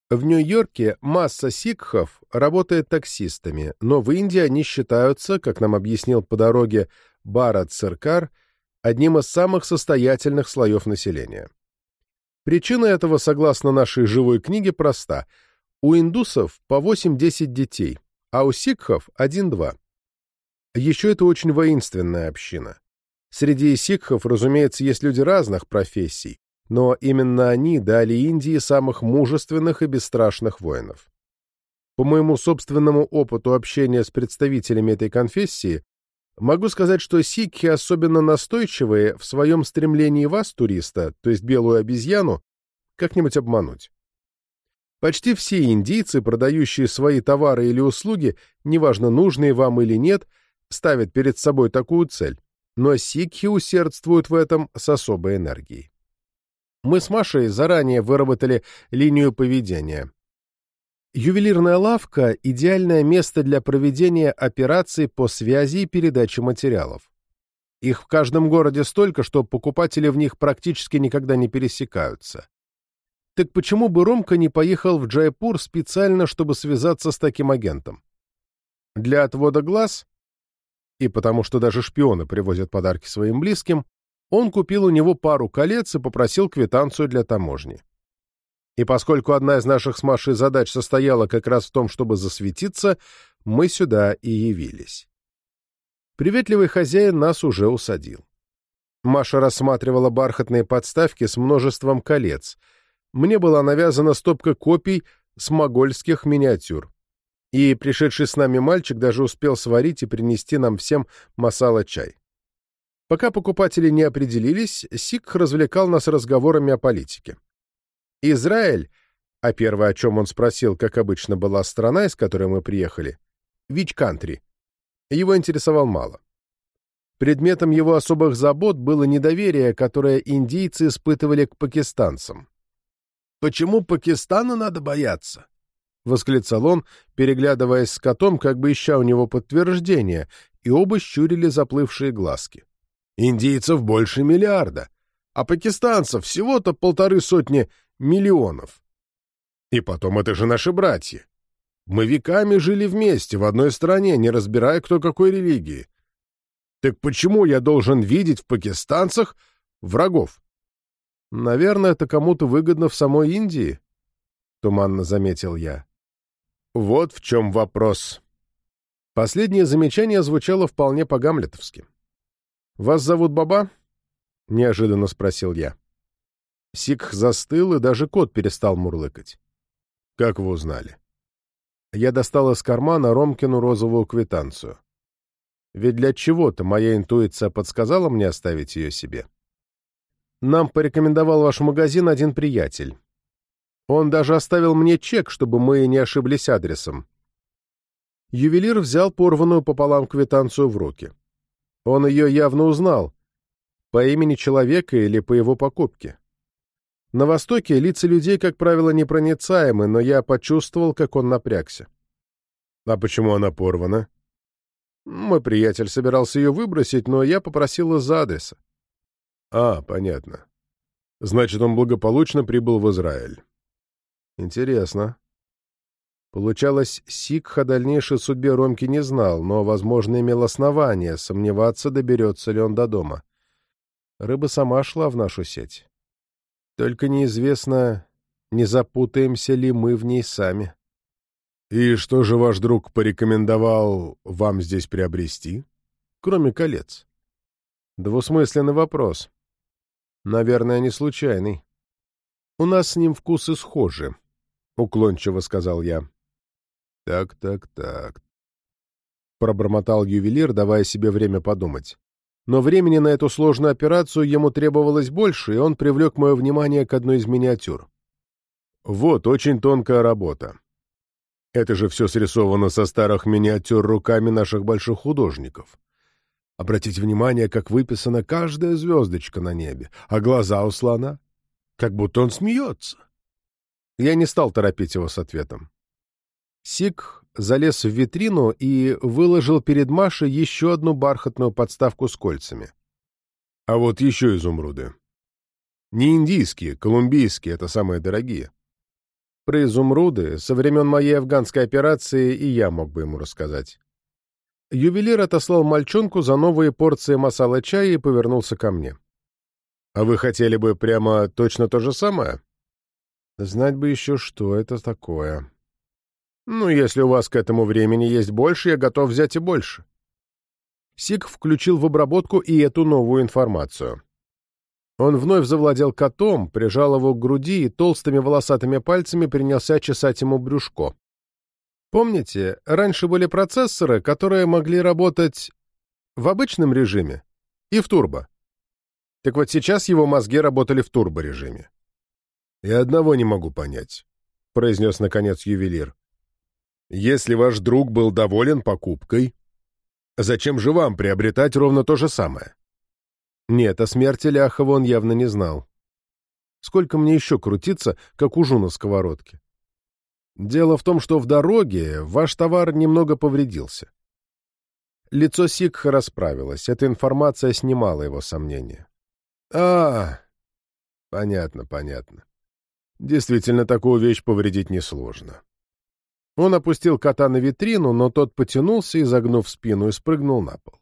В Нью-Йорке масса сикхов работает таксистами, но в Индии они считаются, как нам объяснил по дороге Барат Циркар, одним из самых состоятельных слоев населения. Причина этого, согласно нашей живой книге, проста. У индусов по 8-10 детей, а у сикхов 1-2. Еще это очень воинственная община. Среди сикхов, разумеется, есть люди разных профессий, но именно они дали Индии самых мужественных и бесстрашных воинов. По моему собственному опыту общения с представителями этой конфессии, Могу сказать, что сикхи особенно настойчивые в своем стремлении вас, туриста, то есть белую обезьяну, как-нибудь обмануть. Почти все индийцы, продающие свои товары или услуги, неважно, нужные вам или нет, ставят перед собой такую цель, но сикхи усердствуют в этом с особой энергией. Мы с Машей заранее выработали линию поведения. Ювелирная лавка – идеальное место для проведения операций по связи и передаче материалов. Их в каждом городе столько, что покупатели в них практически никогда не пересекаются. Так почему бы Ромка не поехал в Джайпур специально, чтобы связаться с таким агентом? Для отвода глаз, и потому что даже шпионы привозят подарки своим близким, он купил у него пару колец и попросил квитанцию для таможни. И поскольку одна из наших с Машей задач состояла как раз в том, чтобы засветиться, мы сюда и явились. Приветливый хозяин нас уже усадил. Маша рассматривала бархатные подставки с множеством колец. Мне была навязана стопка копий с могольских миниатюр. И пришедший с нами мальчик даже успел сварить и принести нам всем масала-чай. Пока покупатели не определились, Сикх развлекал нас разговорами о политике. Израиль, а первое, о чем он спросил, как обычно, была страна, из которой мы приехали, Вич-кантри, его интересовал мало. Предметом его особых забот было недоверие, которое индийцы испытывали к пакистанцам. «Почему Пакистану надо бояться?» — восклицал он, переглядываясь с котом, как бы ища у него подтверждение, и оба щурили заплывшие глазки. «Индийцев больше миллиарда, а пакистанцев всего-то полторы сотни миллионов. И потом это же наши братья. Мы веками жили вместе, в одной стране, не разбирая, кто какой религии. Так почему я должен видеть в пакистанцах врагов? Наверное, это кому-то выгодно в самой Индии, — туманно заметил я. Вот в чем вопрос. Последнее замечание звучало вполне по-гамлетовски. «Вас зовут Баба?» — неожиданно спросил я. Сикх застыл, и даже кот перестал мурлыкать. «Как вы узнали?» Я достал из кармана Ромкину розовую квитанцию. Ведь для чего-то моя интуиция подсказала мне оставить ее себе. Нам порекомендовал ваш магазин один приятель. Он даже оставил мне чек, чтобы мы не ошиблись адресом. Ювелир взял порванную пополам квитанцию в руки. Он ее явно узнал, по имени человека или по его покупке. На Востоке лица людей, как правило, непроницаемы, но я почувствовал, как он напрягся. А почему она порвана? Мой приятель собирался ее выбросить, но я попросил из-за адреса. А, понятно. Значит, он благополучно прибыл в Израиль. Интересно. Получалось, Сикх о дальнейшей судьбе Ромки не знал, но, возможно, имел основания сомневаться, доберется ли он до дома. Рыба сама шла в нашу сеть. Только неизвестно, не запутаемся ли мы в ней сами. «И что же ваш друг порекомендовал вам здесь приобрести, кроме колец?» «Двусмысленный вопрос. Наверное, не случайный. У нас с ним вкусы схожи», — уклончиво сказал я. «Так, так, так», — пробормотал ювелир, давая себе время подумать но времени на эту сложную операцию ему требовалось больше, и он привлек мое внимание к одной из миниатюр. Вот очень тонкая работа. Это же все срисовано со старых миниатюр руками наших больших художников. Обратите внимание, как выписана каждая звездочка на небе, а глаза у слона, как будто он смеется. Я не стал торопить его с ответом. Сик залез в витрину и выложил перед Машей еще одну бархатную подставку с кольцами. А вот еще изумруды. Не индийские, колумбийские — это самые дорогие. Про изумруды со времен моей афганской операции и я мог бы ему рассказать. Ювелир отослал мальчонку за новые порции масала-чая и повернулся ко мне. «А вы хотели бы прямо точно то же самое?» «Знать бы еще, что это такое», ну, если у вас к этому времени есть больше, я готов взять и больше. Сик включил в обработку и эту новую информацию. Он вновь завладел котом, прижал его к груди и толстыми волосатыми пальцами принялся чесать ему брюшко. Помните, раньше были процессоры, которые могли работать в обычном режиме и в турбо. Так вот сейчас его мозги работали в турбо-режиме. «И одного не могу понять», — произнес наконец ювелир. Если ваш друг был доволен покупкой, зачем же вам приобретать ровно то же самое? Нет, о смерти Ляхова он явно не знал. Сколько мне еще крутиться, как ужу на сковородке? Дело в том, что в дороге ваш товар немного повредился. Лицо Сикха расправилось. Эта информация снимала его сомнения. А, понятно, понятно. Действительно, такую вещь повредить несложно. Он опустил кота на витрину, но тот потянулся, изогнув спину, и спрыгнул на пол.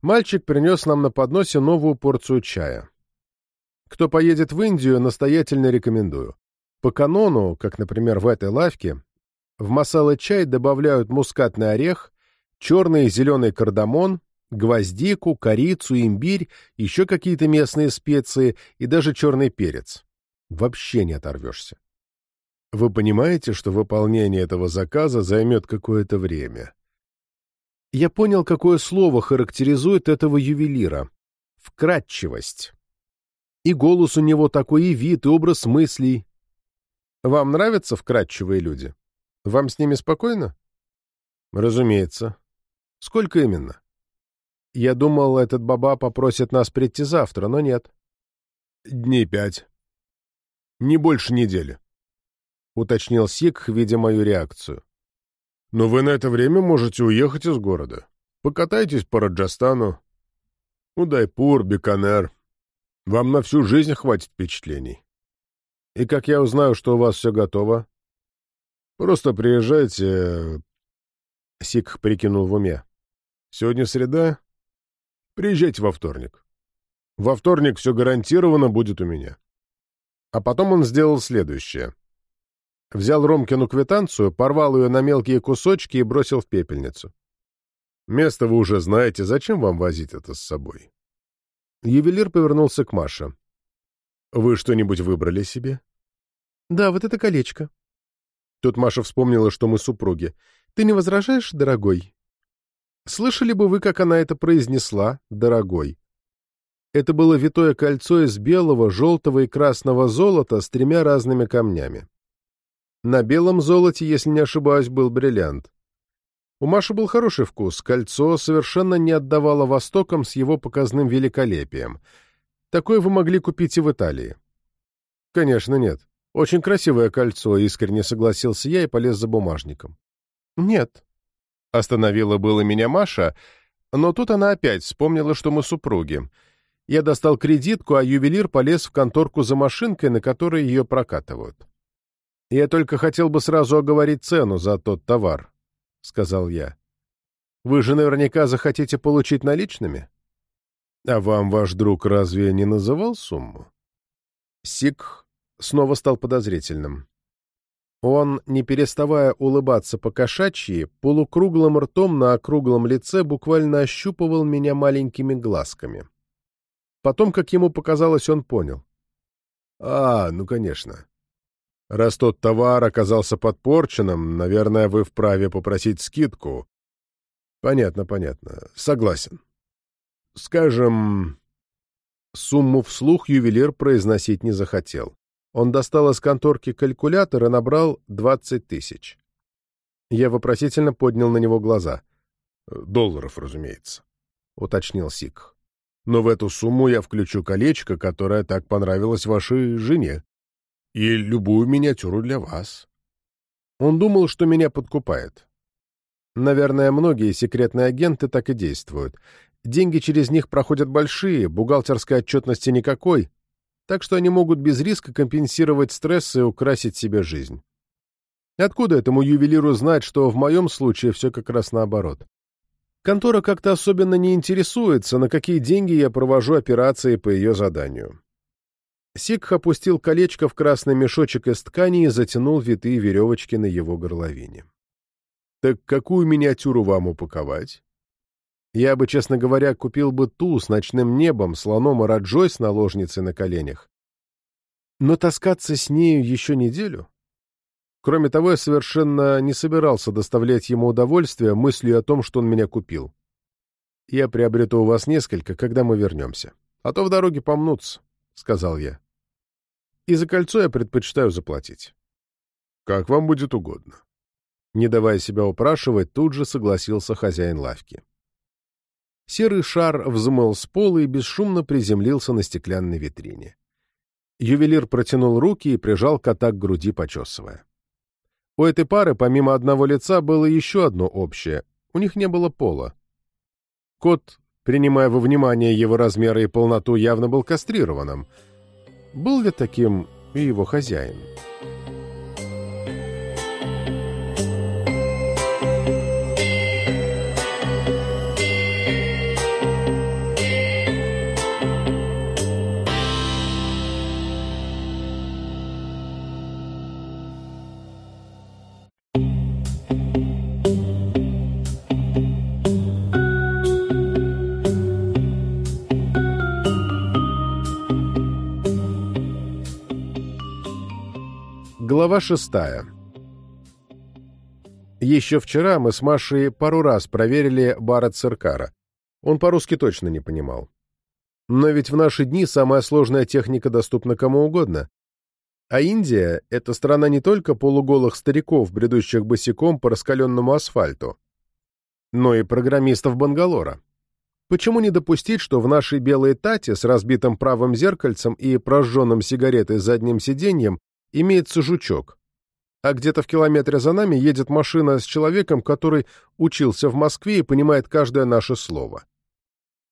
Мальчик принес нам на подносе новую порцию чая. Кто поедет в Индию, настоятельно рекомендую. По канону, как, например, в этой лавке, в масала-чай добавляют мускатный орех, черный и зеленый кардамон, гвоздику, корицу, имбирь, еще какие-то местные специи и даже черный перец. Вообще не оторвешься. Вы понимаете, что выполнение этого заказа займет какое-то время? Я понял, какое слово характеризует этого ювелира. Вкратчивость. И голос у него такой, и вид, и образ мыслей. Вам нравятся вкрадчивые люди? Вам с ними спокойно? Разумеется. Сколько именно? Я думал, этот баба попросит нас прийти завтра, но нет. Дней пять. Не больше недели. Уточнил Сикх, видя мою реакцию. Но вы на это время можете уехать из города. Покатайтесь по Раджастану. Удайпур, Биканер. Вам на всю жизнь хватит впечатлений. И как я узнаю, что у вас все готово? Просто приезжайте... Сикх прикинул в уме. Сегодня среда. Приезжайте во вторник. Во вторник все гарантированно будет у меня. А потом он сделал следующее. Взял Ромкину квитанцию, порвал ее на мелкие кусочки и бросил в пепельницу. «Место вы уже знаете, зачем вам возить это с собой?» Ювелир повернулся к Маше. «Вы что-нибудь выбрали себе?» «Да, вот это колечко». Тут Маша вспомнила, что мы супруги. «Ты не возражаешь, дорогой?» Слышали бы вы, как она это произнесла, дорогой? Это было витое кольцо из белого, желтого и красного золота с тремя разными камнями. На белом золоте, если не ошибаюсь, был бриллиант. У Маши был хороший вкус, кольцо совершенно не отдавало Востокам с его показным великолепием. Такое вы могли купить и в Италии. Конечно, нет. Очень красивое кольцо, искренне согласился я и полез за бумажником. Нет. Остановила было меня Маша, но тут она опять вспомнила, что мы супруги. Я достал кредитку, а ювелир полез в конторку за машинкой, на которой ее прокатывают. «Я только хотел бы сразу оговорить цену за тот товар», — сказал я. «Вы же наверняка захотите получить наличными?» «А вам ваш друг разве не называл сумму?» Сик снова стал подозрительным. Он, не переставая улыбаться по-кошачьи, полукруглым ртом на округлом лице буквально ощупывал меня маленькими глазками. Потом, как ему показалось, он понял. «А, ну, конечно. Раз тот товар оказался подпорченным, наверное, вы вправе попросить скидку. Понятно, понятно. Согласен. Скажем, сумму вслух ювелир произносить не захотел. Он достал из конторки калькулятор и набрал 20 тысяч. Я вопросительно поднял на него глаза. «Долларов, разумеется», — уточнил Сик. «Но в эту сумму я включу колечко, которое так понравилось вашей жене и любую миниатюру для вас. Он думал, что меня подкупает. Наверное, многие секретные агенты так и действуют. Деньги через них проходят большие, бухгалтерской отчетности никакой, так что они могут без риска компенсировать стресс и украсить себе жизнь. Откуда этому ювелиру знать, что в моем случае все как раз наоборот? Контора как-то особенно не интересуется, на какие деньги я провожу операции по ее заданию. Сикх опустил колечко в красный мешочек из ткани и затянул витые веревочки на его горловине. «Так какую миниатюру вам упаковать?» Я бы, честно говоря, купил бы ту с ночным небом, слоном и раджой с наложницей на коленях. Но таскаться с нею еще неделю? Кроме того, я совершенно не собирался доставлять ему удовольствие мыслью о том, что он меня купил. Я приобрету у вас несколько, когда мы вернемся. А то в дороге помнутся. — сказал я. «И за кольцо я предпочитаю заплатить». «Как вам будет угодно». Не давая себя упрашивать, тут же согласился хозяин лавки. Серый шар взмыл с пола и бесшумно приземлился на стеклянной витрине. Ювелир протянул руки и прижал кота к груди, почесывая. У этой пары, помимо одного лица, было еще одно общее. У них не было пола. Кот, принимая во внимание его размеры и полноту, явно был кастрированным. Был ли таким и его хозяин? Глава шестая. Еще вчера мы с Машей пару раз проверили Бара Циркара. Он по-русски точно не понимал. Но ведь в наши дни самая сложная техника доступна кому угодно. А Индия — это страна не только полуголых стариков, бредущих босиком по раскаленному асфальту, но и программистов Бангалора. Почему не допустить, что в нашей белой тате с разбитым правым зеркальцем и прожженным сигаретой задним сиденьем имеется жучок, а где-то в километре за нами едет машина с человеком, который учился в Москве и понимает каждое наше слово.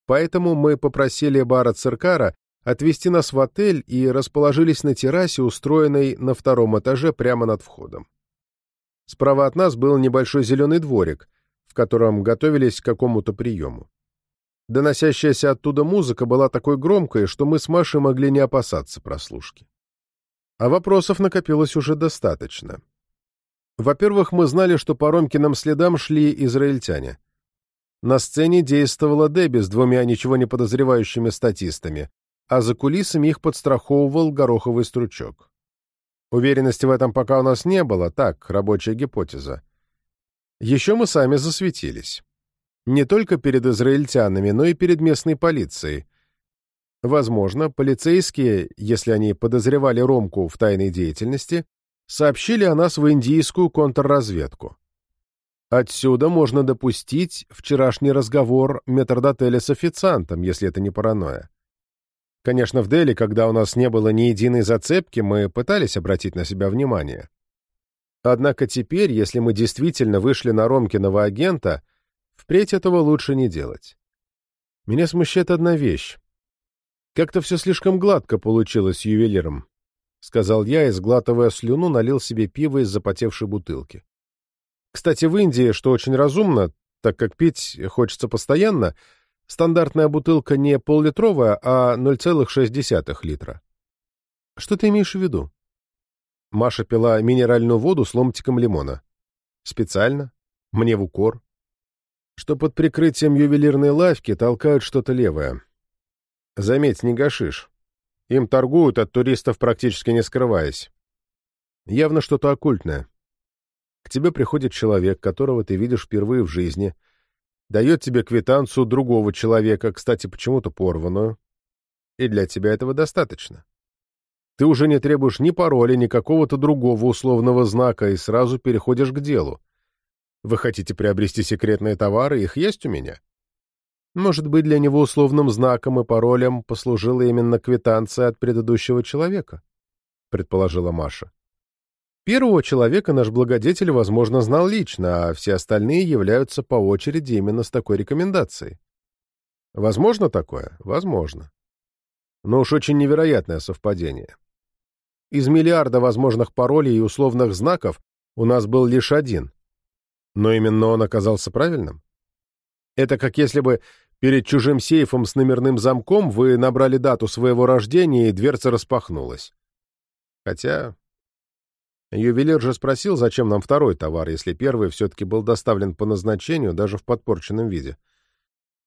Поэтому мы попросили бара Циркара отвезти нас в отель и расположились на террасе, устроенной на втором этаже прямо над входом. Справа от нас был небольшой зеленый дворик, в котором готовились к какому-то приему. Доносящаяся оттуда музыка была такой громкой, что мы с Машей могли не опасаться прослушки. А вопросов накопилось уже достаточно. Во-первых, мы знали, что по Ромкиным следам шли израильтяне. На сцене действовала Дебби с двумя ничего не подозревающими статистами, а за кулисами их подстраховывал гороховый стручок. Уверенности в этом пока у нас не было, так, рабочая гипотеза. Еще мы сами засветились. Не только перед израильтянами, но и перед местной полицией, Возможно, полицейские, если они подозревали Ромку в тайной деятельности, сообщили о нас в индийскую контрразведку. Отсюда можно допустить вчерашний разговор метрдотеля с официантом, если это не паранойя. Конечно, в Дели, когда у нас не было ни единой зацепки, мы пытались обратить на себя внимание. Однако теперь, если мы действительно вышли на Ромкиного агента, впредь этого лучше не делать. Меня смущает одна вещь. Как-то все слишком гладко получилось ювелиром, — сказал я и, сглатывая слюну, налил себе пиво из запотевшей бутылки. Кстати, в Индии, что очень разумно, так как пить хочется постоянно, стандартная бутылка не поллитровая, а 0,6 литра. Что ты имеешь в виду? Маша пила минеральную воду с ломтиком лимона. Специально? Мне в укор? Что под прикрытием ювелирной лавки толкают что-то левое. Заметь, не гашиш. Им торгуют от туристов практически не скрываясь. Явно что-то оккультное. К тебе приходит человек, которого ты видишь впервые в жизни, дает тебе квитанцию другого человека, кстати, почему-то порванную, и для тебя этого достаточно. Ты уже не требуешь ни пароля, ни какого-то другого условного знака и сразу переходишь к делу. Вы хотите приобрести секретные товары, их есть у меня. Может быть, для него условным знаком и паролем послужила именно квитанция от предыдущего человека, предположила Маша. Первого человека наш благодетель, возможно, знал лично, а все остальные являются по очереди именно с такой рекомендацией. Возможно такое? Возможно. Но уж очень невероятное совпадение. Из миллиарда возможных паролей и условных знаков у нас был лишь один. Но именно он оказался правильным? Это как если бы перед чужим сейфом с номерным замком вы набрали дату своего рождения, и дверца распахнулась. Хотя... Ювелир же спросил, зачем нам второй товар, если первый все-таки был доставлен по назначению, даже в подпорченном виде.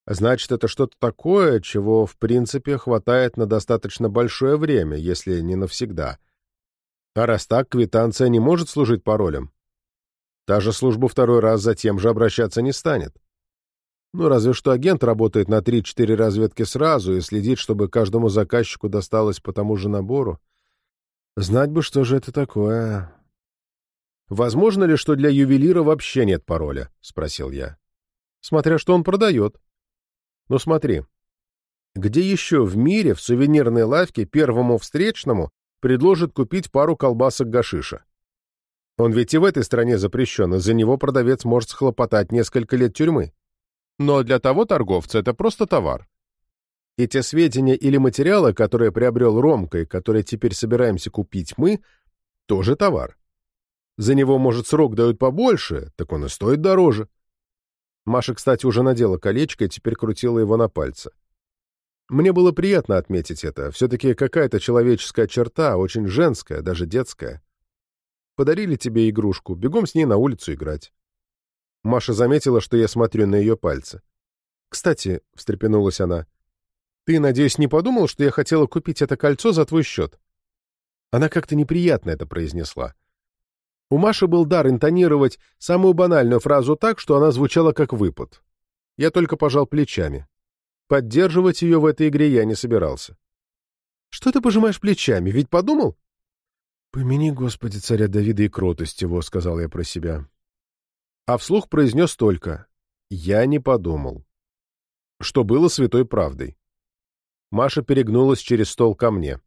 Значит, это что-то такое, чего, в принципе, хватает на достаточно большое время, если не навсегда. А раз так, квитанция не может служить паролем. Та же служба второй раз за тем же обращаться не станет. Ну, разве что агент работает на 3-4 разведки сразу и следит, чтобы каждому заказчику досталось по тому же набору. Знать бы, что же это такое. «Возможно ли, что для ювелира вообще нет пароля?» — спросил я. «Смотря что он продает». «Ну смотри. Где еще в мире в сувенирной лавке первому встречному предложат купить пару колбасок гашиша? Он ведь и в этой стране запрещен, из-за него продавец может схлопотать несколько лет тюрьмы. Но для того торговца это просто товар. И те сведения или материалы, которые приобрел Ромка и которые теперь собираемся купить мы, тоже товар. За него, может, срок дают побольше, так он и стоит дороже. Маша, кстати, уже надела колечко и теперь крутила его на пальце. Мне было приятно отметить это. Все-таки какая-то человеческая черта, очень женская, даже детская. Подарили тебе игрушку, бегом с ней на улицу играть. Маша заметила, что я смотрю на ее пальцы. «Кстати», — встрепенулась она, — «ты, надеюсь, не подумал, что я хотела купить это кольцо за твой счет?» Она как-то неприятно это произнесла. У Маши был дар интонировать самую банальную фразу так, что она звучала как выпад. Я только пожал плечами. Поддерживать ее в этой игре я не собирался. «Что ты пожимаешь плечами? Ведь подумал?» «Помяни, Господи, царя Давида и кротость его», — сказал я про себя. А вслух произнес только «Я не подумал», что было святой правдой. Маша перегнулась через стол ко мне.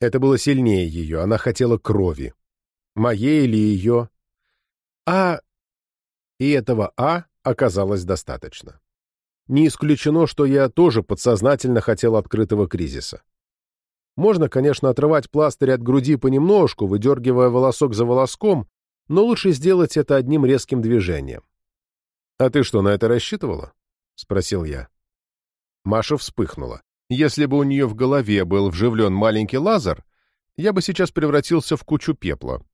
Это было сильнее ее, она хотела крови. Моей или ее. А... И этого «а» оказалось достаточно. Не исключено, что я тоже подсознательно хотел открытого кризиса. Можно, конечно, отрывать пластырь от груди понемножку, выдергивая волосок за волоском, но лучше сделать это одним резким движением. «А ты что, на это рассчитывала?» — спросил я. Маша вспыхнула. Если бы у нее в голове был вживлен маленький лазер, я бы сейчас превратился в кучу пепла.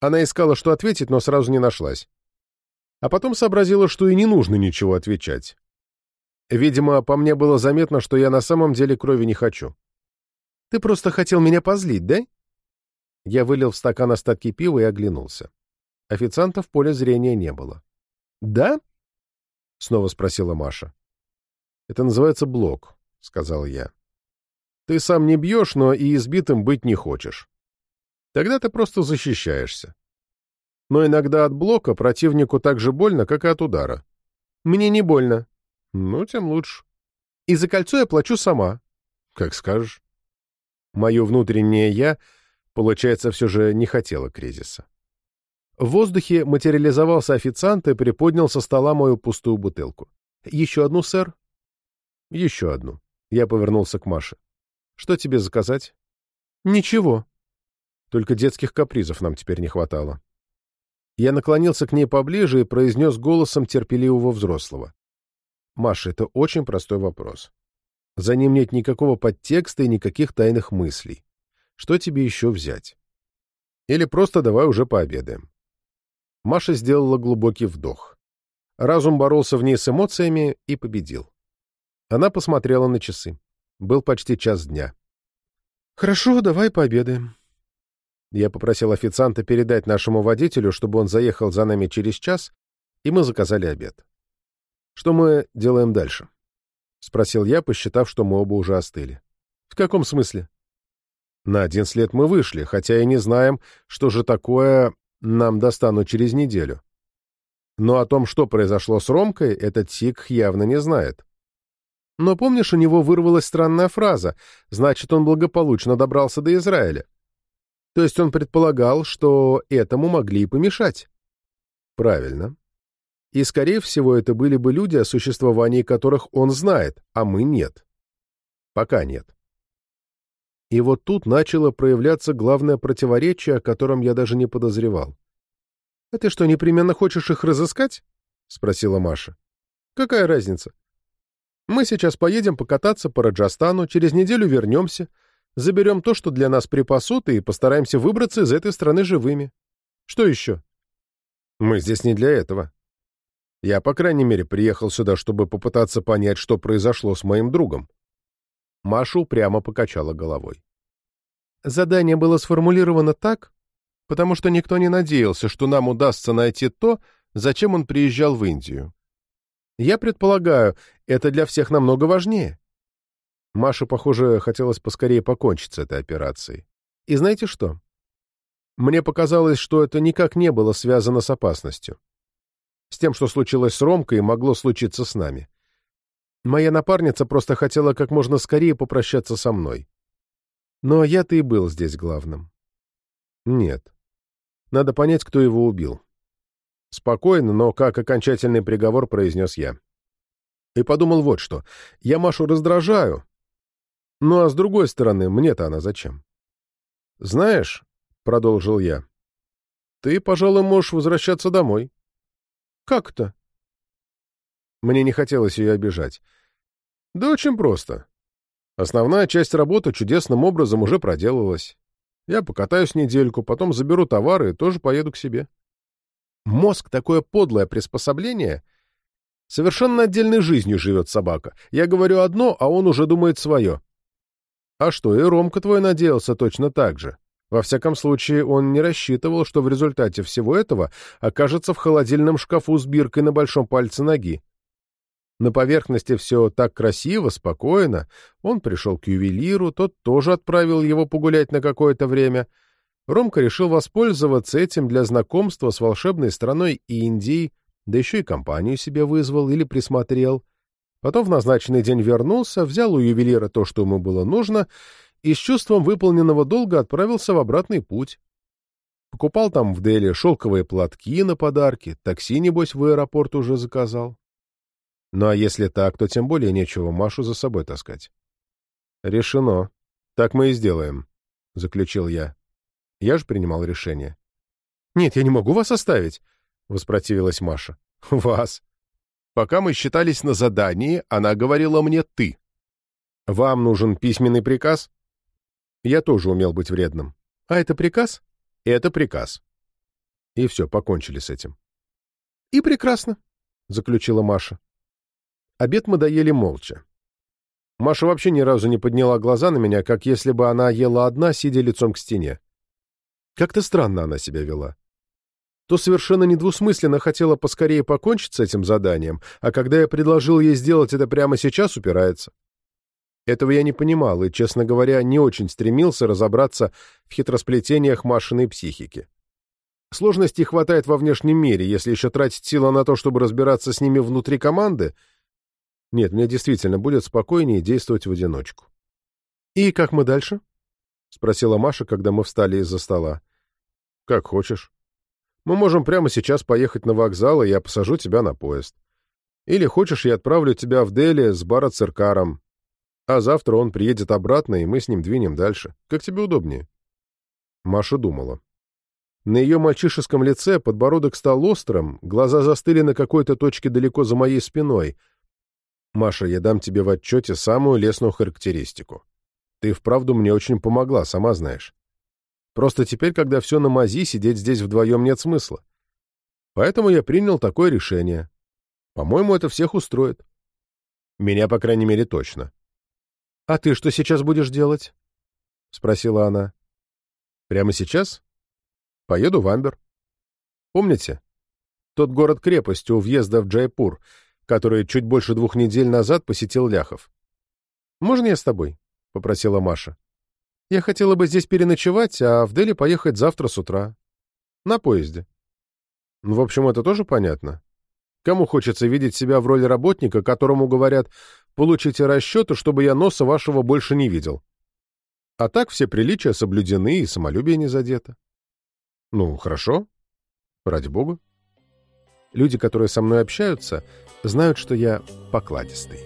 Она искала, что ответить, но сразу не нашлась. А потом сообразила, что и не нужно ничего отвечать. Видимо, по мне было заметно, что я на самом деле крови не хочу. Ты просто хотел меня позлить, да?» Я вылил в стакан остатки пива и оглянулся. Официанта в поле зрения не было. «Да?» — снова спросила Маша. «Это называется блок», — сказал я. «Ты сам не бьешь, но и избитым быть не хочешь. Тогда ты просто защищаешься. Но иногда от блока противнику так же больно, как и от удара. Мне не больно. Ну, тем лучше. И за кольцо я плачу сама. Как скажешь. Мое внутреннее «я», получается, все же не хотело кризиса. В воздухе материализовался официант и приподнял со стола мою пустую бутылку. «Еще одну, сэр?» «Еще одну». Я повернулся к Маше. «Что тебе заказать?» «Ничего». Только детских капризов нам теперь не хватало. Я наклонился к ней поближе и произнес голосом терпеливого взрослого. «Маша, это очень простой вопрос. За ним нет никакого подтекста и никаких тайных мыслей. Что тебе еще взять? Или просто давай уже пообедаем. Маша сделала глубокий вдох. Разум боролся в ней с эмоциями и победил. Она посмотрела на часы. Был почти час дня. «Хорошо, давай пообедаем». Я попросил официанта передать нашему водителю, чтобы он заехал за нами через час, и мы заказали обед. Что мы делаем дальше? — спросил я, посчитав, что мы оба уже остыли. «В каком смысле?» «На один след мы вышли, хотя и не знаем, что же такое нам достанут через неделю. Но о том, что произошло с Ромкой, этот Сик явно не знает. Но помнишь, у него вырвалась странная фраза, значит, он благополучно добрался до Израиля. То есть он предполагал, что этому могли и помешать. Правильно. И, скорее всего, это были бы люди, о существовании которых он знает, а мы нет. Пока нет. И вот тут начало проявляться главное противоречие, о котором я даже не подозревал. «А ты что, непременно хочешь их разыскать?» — спросила Маша. «Какая разница? Мы сейчас поедем покататься по Раджастану, через неделю вернемся, заберем то, что для нас припасут, и постараемся выбраться из этой страны живыми. Что еще?» «Мы здесь не для этого», я, по крайней мере, приехал сюда, чтобы попытаться понять, что произошло с моим другом. Маша прямо покачала головой. Задание было сформулировано так, потому что никто не надеялся, что нам удастся найти то, зачем он приезжал в Индию. Я предполагаю, это для всех намного важнее. Маше, похоже, хотелось поскорее покончить с этой операцией. И знаете что? Мне показалось, что это никак не было связано с опасностью с тем, что случилось с Ромкой могло случиться с нами. Моя напарница просто хотела как можно скорее попрощаться со мной. Но я-то и был здесь главным. Нет. Надо понять, кто его убил. Спокойно, но как окончательный приговор произнес я. И подумал вот что. Я Машу раздражаю. Ну а с другой стороны, мне-то она зачем? Знаешь, — продолжил я, — ты, пожалуй, можешь возвращаться домой. Как-то? Мне не хотелось ее обижать. Да очень просто. Основная часть работы чудесным образом уже проделалась. Я покатаюсь недельку, потом заберу товары и тоже поеду к себе. Мозг — такое подлое приспособление. Совершенно отдельной жизнью живет собака. Я говорю одно, а он уже думает свое. А что, и Ромка твой надеялся точно так же. Во всяком случае, он не рассчитывал, что в результате всего этого окажется в холодильном шкафу с биркой на большом пальце ноги. На поверхности все так красиво, спокойно. Он пришел к ювелиру, тот тоже отправил его погулять на какое-то время. Ромка решил воспользоваться этим для знакомства с волшебной страной Индии, да еще и компанию себе вызвал или присмотрел. Потом в назначенный день вернулся, взял у ювелира то, что ему было нужно, и с чувством выполненного долга отправился в обратный путь. Покупал там в Дели шелковые платки на подарки, такси, небось, в аэропорт уже заказал. Ну а если так, то тем более нечего Машу за собой таскать. Решено. Так мы и сделаем, — заключил я. Я же принимал решение. Нет, я не могу вас оставить, — воспротивилась Маша. Вас. Пока мы считались на задании, она говорила мне «ты». Вам нужен письменный приказ? Я тоже умел быть вредным. А это приказ? Это приказ. И все, покончили с этим. И прекрасно, — заключила Маша. Обед мы доели молча. Маша вообще ни разу не подняла глаза на меня, как если бы она ела одна, сидя лицом к стене. Как-то странно она себя вела. То совершенно недвусмысленно хотела поскорее покончить с этим заданием, а когда я предложил ей сделать это прямо сейчас, упирается. Этого я не понимал и, честно говоря, не очень стремился разобраться в хитросплетениях Машиной психики. Сложностей хватает во внешнем мире, если еще тратить силы на то, чтобы разбираться с ними внутри команды — нет, мне действительно будет спокойнее действовать в одиночку. «И как мы дальше?» — спросила Маша, когда мы встали из-за стола. «Как хочешь. Мы можем прямо сейчас поехать на вокзал, и я посажу тебя на поезд. Или хочешь, я отправлю тебя в Дели с Барациркаром, а завтра он приедет обратно, и мы с ним двинем дальше. Как тебе удобнее?» Маша думала. На ее мальчишеском лице подбородок стал острым, глаза застыли на какой-то точке далеко за моей спиной — Маша, я дам тебе в отчете самую лестную характеристику. Ты вправду мне очень помогла, сама знаешь. Просто теперь, когда все на мази, сидеть здесь вдвоем нет смысла. Поэтому я принял такое решение. По-моему, это всех устроит. Меня, по крайней мере, точно. — А ты что сейчас будешь делать? — спросила она. — Прямо сейчас? Поеду в Амбер. Помните? Тот город-крепость у въезда в Джайпур — который чуть больше двух недель назад посетил Ляхов. «Можно я с тобой?» — попросила Маша. «Я хотела бы здесь переночевать, а в Дели поехать завтра с утра. На поезде». Ну, в общем, это тоже понятно. Кому хочется видеть себя в роли работника, которому говорят «получите расчеты, чтобы я носа вашего больше не видел». А так все приличия соблюдены и самолюбие не задето. Ну, хорошо. Ради бога. Люди, которые со мной общаются, знают, что я покладистый.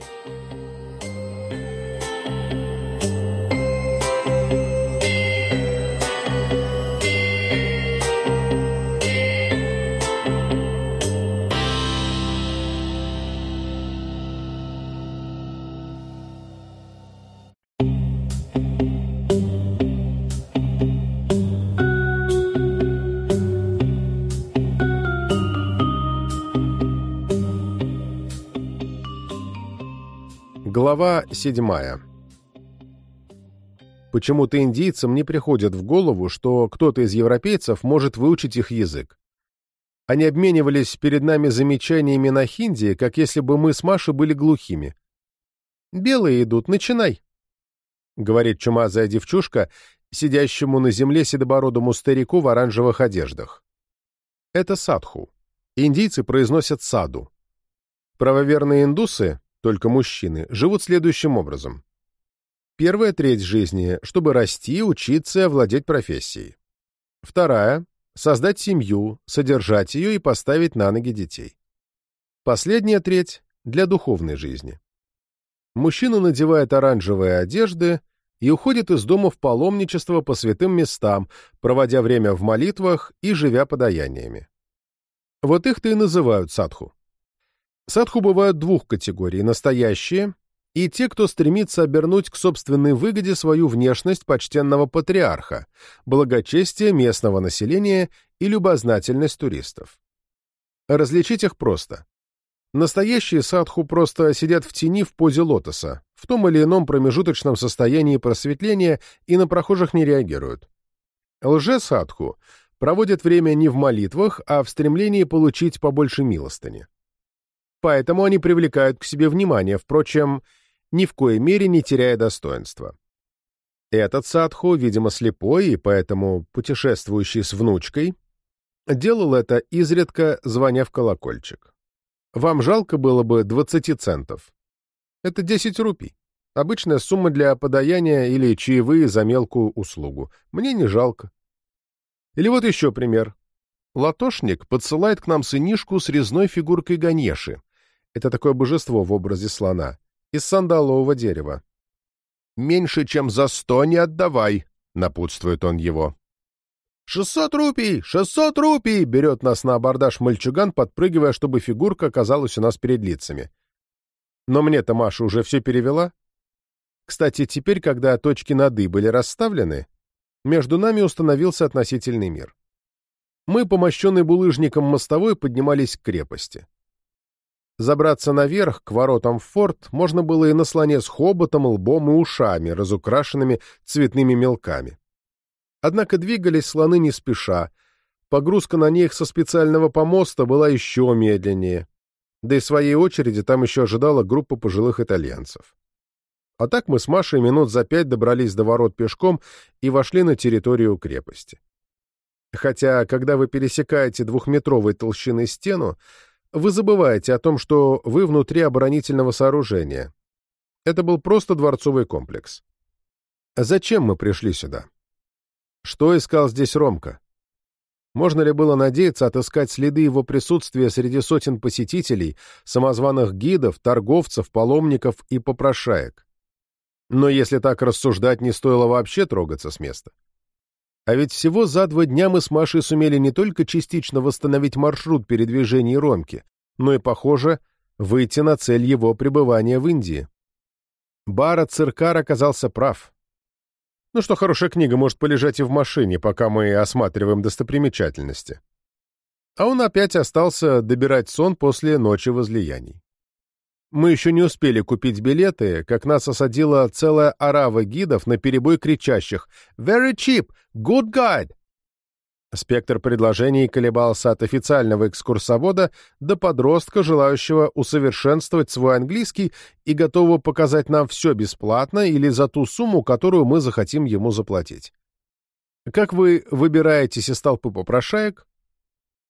Глава седьмая. Почему-то индийцам не приходит в голову, что кто-то из европейцев может выучить их язык. Они обменивались перед нами замечаниями на хинди, как если бы мы с Машей были глухими. «Белые идут, начинай», — говорит чумазая девчушка, сидящему на земле седобородому старику в оранжевых одеждах. Это садху. Индийцы произносят саду. Правоверные индусы только мужчины, живут следующим образом. Первая треть жизни, чтобы расти, учиться и овладеть профессией. Вторая — создать семью, содержать ее и поставить на ноги детей. Последняя треть — для духовной жизни. Мужчина надевает оранжевые одежды и уходит из дома в паломничество по святым местам, проводя время в молитвах и живя подаяниями. Вот их-то и называют садху. Садху бывают двух категорий – настоящие и те, кто стремится обернуть к собственной выгоде свою внешность почтенного патриарха, благочестие местного населения и любознательность туристов. Различить их просто. Настоящие садху просто сидят в тени в позе лотоса, в том или ином промежуточном состоянии просветления и на прохожих не реагируют. Лже-садху проводят время не в молитвах, а в стремлении получить побольше милостыни. Поэтому они привлекают к себе внимание, впрочем, ни в коей мере не теряя достоинства. Этот садху, видимо, слепой и поэтому путешествующий с внучкой, делал это изредка, звоня в колокольчик. Вам жалко было бы 20 центов. Это 10 рупий. Обычная сумма для подаяния или чаевые за мелкую услугу. Мне не жалко. Или вот еще пример. Латошник подсылает к нам сынишку с резной фигуркой Ганеши. Это такое божество в образе слона из сандалового дерева. «Меньше, чем за сто не отдавай», — напутствует он его. «Шестьсот рупий! Шестьсот рупий!» — берет нас на абордаж мальчуган, подпрыгивая, чтобы фигурка оказалась у нас перед лицами. Но мне-то Маша уже все перевела. Кстати, теперь, когда точки над «и» были расставлены, между нами установился относительный мир. Мы, помощенный булыжником мостовой, поднимались к крепости. Забраться наверх, к воротам в форт, можно было и на слоне с хоботом, лбом и ушами, разукрашенными цветными мелками. Однако двигались слоны не спеша, погрузка на них со специального помоста была еще медленнее, да и в своей очереди там еще ожидала группа пожилых итальянцев. А так мы с Машей минут за пять добрались до ворот пешком и вошли на территорию крепости. Хотя, когда вы пересекаете двухметровой толщины стену, вы забываете о том, что вы внутри оборонительного сооружения. Это был просто дворцовый комплекс. Зачем мы пришли сюда? Что искал здесь Ромка? Можно ли было надеяться отыскать следы его присутствия среди сотен посетителей, самозваных гидов, торговцев, паломников и попрошаек? Но если так рассуждать, не стоило вообще трогаться с места. А ведь всего за два дня мы с Машей сумели не только частично восстановить маршрут передвижения Ромки, но и, похоже, выйти на цель его пребывания в Индии. Бара Циркар оказался прав. Ну что, хорошая книга может полежать и в машине, пока мы осматриваем достопримечательности. А он опять остался добирать сон после ночи возлияний. Мы еще не успели купить билеты, как нас осадила целая орава гидов на перебой кричащих «Very cheap! Good guide!». Спектр предложений колебался от официального экскурсовода до подростка, желающего усовершенствовать свой английский и готового показать нам все бесплатно или за ту сумму, которую мы захотим ему заплатить. Как вы выбираетесь из толпы попрошаек?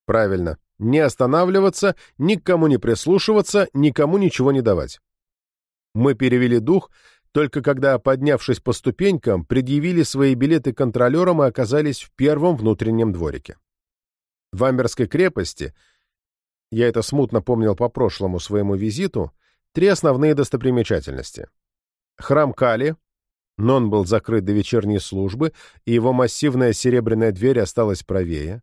Правильно не останавливаться, никому не прислушиваться, никому ничего не давать. Мы перевели дух, только когда, поднявшись по ступенькам, предъявили свои билеты контролерам и оказались в первом внутреннем дворике. В Амберской крепости, я это смутно помнил по прошлому своему визиту, три основные достопримечательности. Храм Кали, но он был закрыт до вечерней службы, и его массивная серебряная дверь осталась правее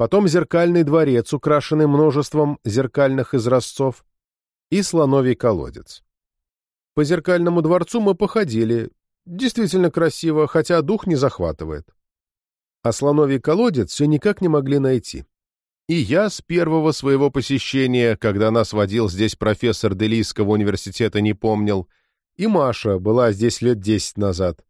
потом зеркальный дворец, украшенный множеством зеркальных изразцов, и слоновий колодец. По зеркальному дворцу мы походили. Действительно красиво, хотя дух не захватывает. А слоновий колодец все никак не могли найти. И я с первого своего посещения, когда нас водил здесь профессор Делийского университета, не помнил, и Маша была здесь лет десять назад.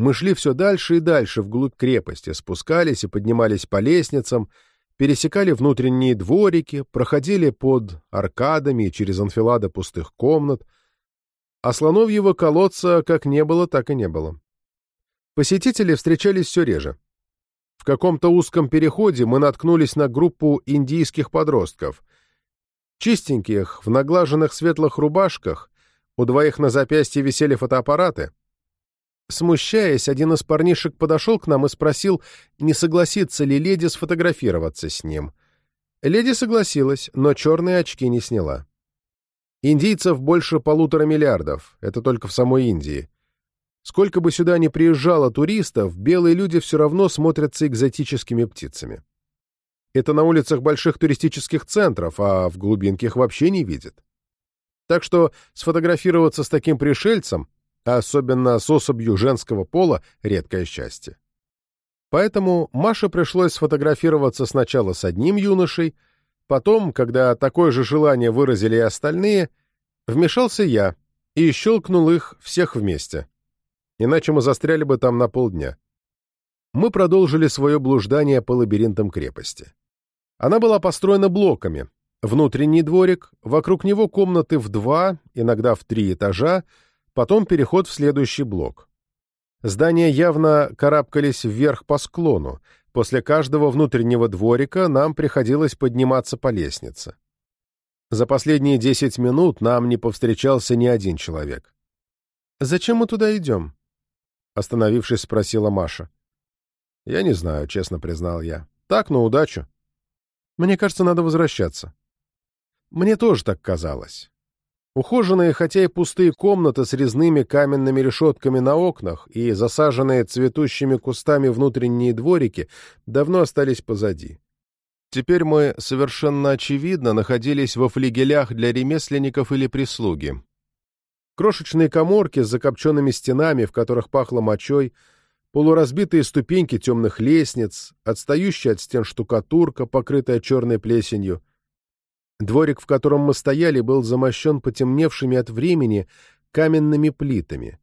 Мы шли все дальше и дальше вглубь крепости, спускались и поднимались по лестницам, пересекали внутренние дворики, проходили под аркадами и через анфилады пустых комнат, а слоновьего колодца как не было, так и не было. Посетители встречались все реже. В каком-то узком переходе мы наткнулись на группу индийских подростков. Чистеньких, в наглаженных светлых рубашках, у двоих на запястье висели фотоаппараты. Смущаясь, один из парнишек подошел к нам и спросил, не согласится ли леди сфотографироваться с ним. Леди согласилась, но черные очки не сняла. Индийцев больше полутора миллиардов, это только в самой Индии. Сколько бы сюда ни приезжало туристов, белые люди все равно смотрятся экзотическими птицами. Это на улицах больших туристических центров, а в глубинке их вообще не видят. Так что сфотографироваться с таким пришельцем, а особенно с особью женского пола, редкое счастье. Поэтому Маше пришлось сфотографироваться сначала с одним юношей, потом, когда такое же желание выразили и остальные, вмешался я и щелкнул их всех вместе иначе мы застряли бы там на полдня. Мы продолжили свое блуждание по лабиринтам крепости. Она была построена блоками. Внутренний дворик, вокруг него комнаты в два, иногда в три этажа, потом переход в следующий блок. Здания явно карабкались вверх по склону. После каждого внутреннего дворика нам приходилось подниматься по лестнице. За последние десять минут нам не повстречался ни один человек. «Зачем мы туда идем?» Остановившись, спросила Маша. «Я не знаю», — честно признал я. «Так, на удачу. Мне кажется, надо возвращаться». Мне тоже так казалось. Ухоженные, хотя и пустые комнаты с резными каменными решетками на окнах и засаженные цветущими кустами внутренние дворики давно остались позади. Теперь мы, совершенно очевидно, находились во флигелях для ремесленников или прислуги, Крошечные коморки с закопченными стенами, в которых пахло мочой, полуразбитые ступеньки темных лестниц, отстающая от стен штукатурка, покрытая черной плесенью. Дворик, в котором мы стояли, был замощен потемневшими от времени каменными плитами,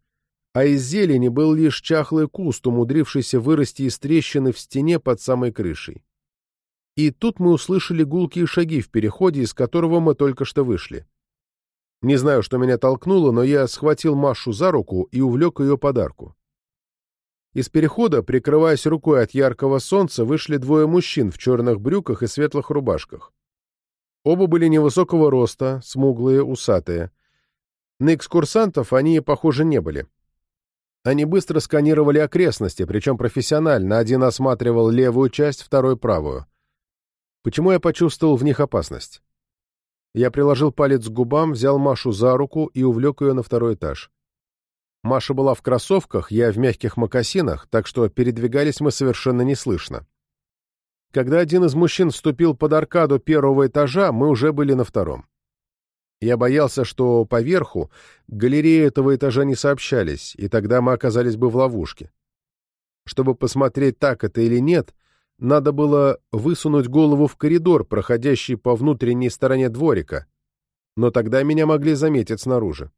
а из зелени был лишь чахлый куст, умудрившийся вырасти из трещины в стене под самой крышей. И тут мы услышали гулкие шаги в переходе, из которого мы только что вышли. Не знаю, что меня толкнуло, но я схватил Машу за руку и увлек ее подарку. Из перехода, прикрываясь рукой от яркого солнца, вышли двое мужчин в черных брюках и светлых рубашках. Оба были невысокого роста, смуглые, усатые. На экскурсантов они, похоже, не были. Они быстро сканировали окрестности, причем профессионально. Один осматривал левую часть, второй — правую. Почему я почувствовал в них опасность? Я приложил палец к губам, взял Машу за руку и увлек ее на второй этаж. Маша была в кроссовках, я в мягких мокасинах, так что передвигались мы совершенно неслышно. Когда один из мужчин вступил под аркаду первого этажа, мы уже были на втором. Я боялся, что поверху галереи этого этажа не сообщались, и тогда мы оказались бы в ловушке. Чтобы посмотреть, так это или нет — надо было высунуть голову в коридор, проходящий по внутренней стороне дворика, но тогда меня могли заметить снаружи.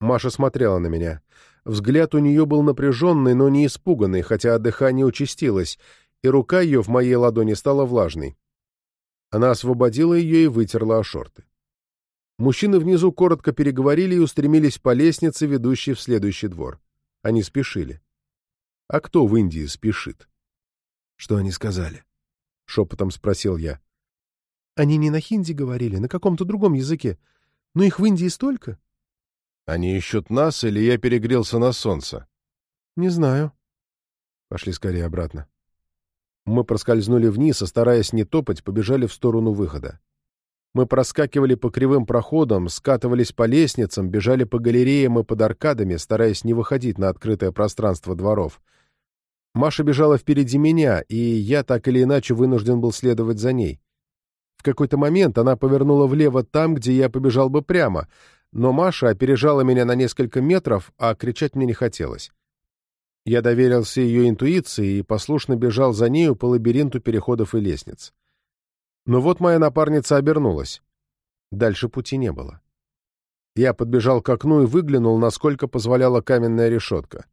Маша смотрела на меня. Взгляд у нее был напряженный, но не испуганный, хотя дыхание участилось, и рука ее в моей ладони стала влажной. Она освободила ее и вытерла о шорты. Мужчины внизу коротко переговорили и устремились по лестнице, ведущей в следующий двор. Они спешили. А кто в Индии спешит? Что они сказали? Шепотом спросил я. Они не на хинди говорили, на каком-то другом языке. Но их в Индии столько. Они ищут нас, или я перегрелся на солнце? Не знаю. Пошли скорее обратно. Мы проскользнули вниз, а стараясь не топать, побежали в сторону выхода. Мы проскакивали по кривым проходам, скатывались по лестницам, бежали по галереям и под аркадами, стараясь не выходить на открытое пространство дворов — Маша бежала впереди меня, и я так или иначе вынужден был следовать за ней. В какой-то момент она повернула влево там, где я побежал бы прямо, но Маша опережала меня на несколько метров, а кричать мне не хотелось. Я доверился ее интуиции и послушно бежал за нею по лабиринту переходов и лестниц. Но вот моя напарница обернулась. Дальше пути не было. Я подбежал к окну и выглянул, насколько позволяла каменная решетка.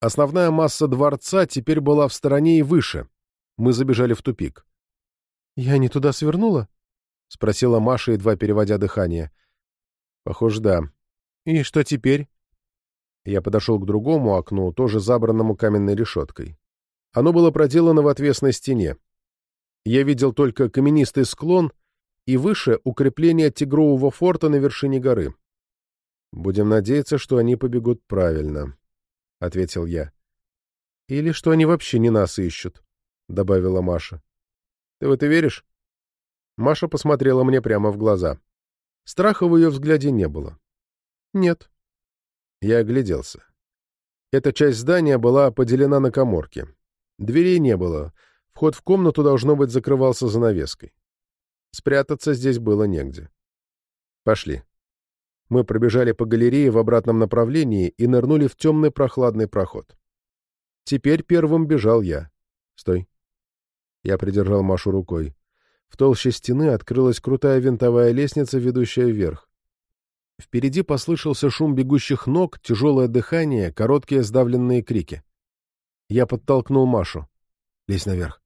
Основная масса дворца теперь была в стороне и выше. Мы забежали в тупик. «Я не туда свернула?» — спросила Маша, едва переводя дыхание. «Похоже, да. И что теперь?» Я подошел к другому окну, тоже забранному каменной решеткой. Оно было проделано в отвесной стене. Я видел только каменистый склон и выше — укрепление тигрового форта на вершине горы. «Будем надеяться, что они побегут правильно», — ответил я. «Или что они вообще не нас ищут», — добавила Маша. «Ты в это веришь?» Маша посмотрела мне прямо в глаза. Страха в ее взгляде не было. «Нет». Я огляделся. Эта часть здания была поделена на коморки. Дверей не было. Вход в комнату, должно быть, закрывался занавеской. Спрятаться здесь было негде. Пошли. Мы пробежали по галерее в обратном направлении и нырнули в темный прохладный проход. Теперь первым бежал я. Стой. Я придержал Машу рукой. В толще стены открылась крутая винтовая лестница, ведущая вверх. Впереди послышался шум бегущих ног, тяжелое дыхание, короткие сдавленные крики. Я подтолкнул Машу. «Лезь наверх».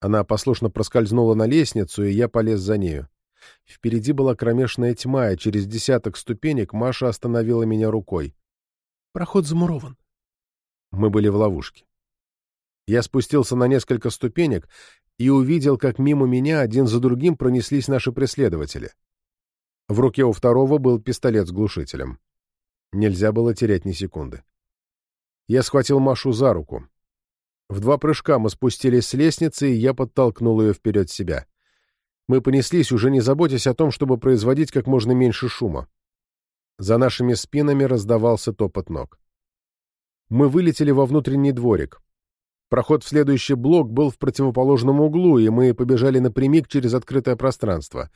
Она послушно проскользнула на лестницу, и я полез за нею. Впереди была кромешная тьма, и через десяток ступенек Маша остановила меня рукой. «Проход замурован». Мы были в ловушке. Я спустился на несколько ступенек и увидел, как мимо меня один за другим пронеслись наши преследователи. В руке у второго был пистолет с глушителем. Нельзя было терять ни секунды. Я схватил Машу за руку. В два прыжка мы спустились с лестницы, и я подтолкнул ее вперед себя. Мы понеслись, уже не заботясь о том, чтобы производить как можно меньше шума. За нашими спинами раздавался топот ног. Мы вылетели во внутренний дворик. Проход в следующий блок был в противоположном углу, и мы побежали напрямик через открытое пространство.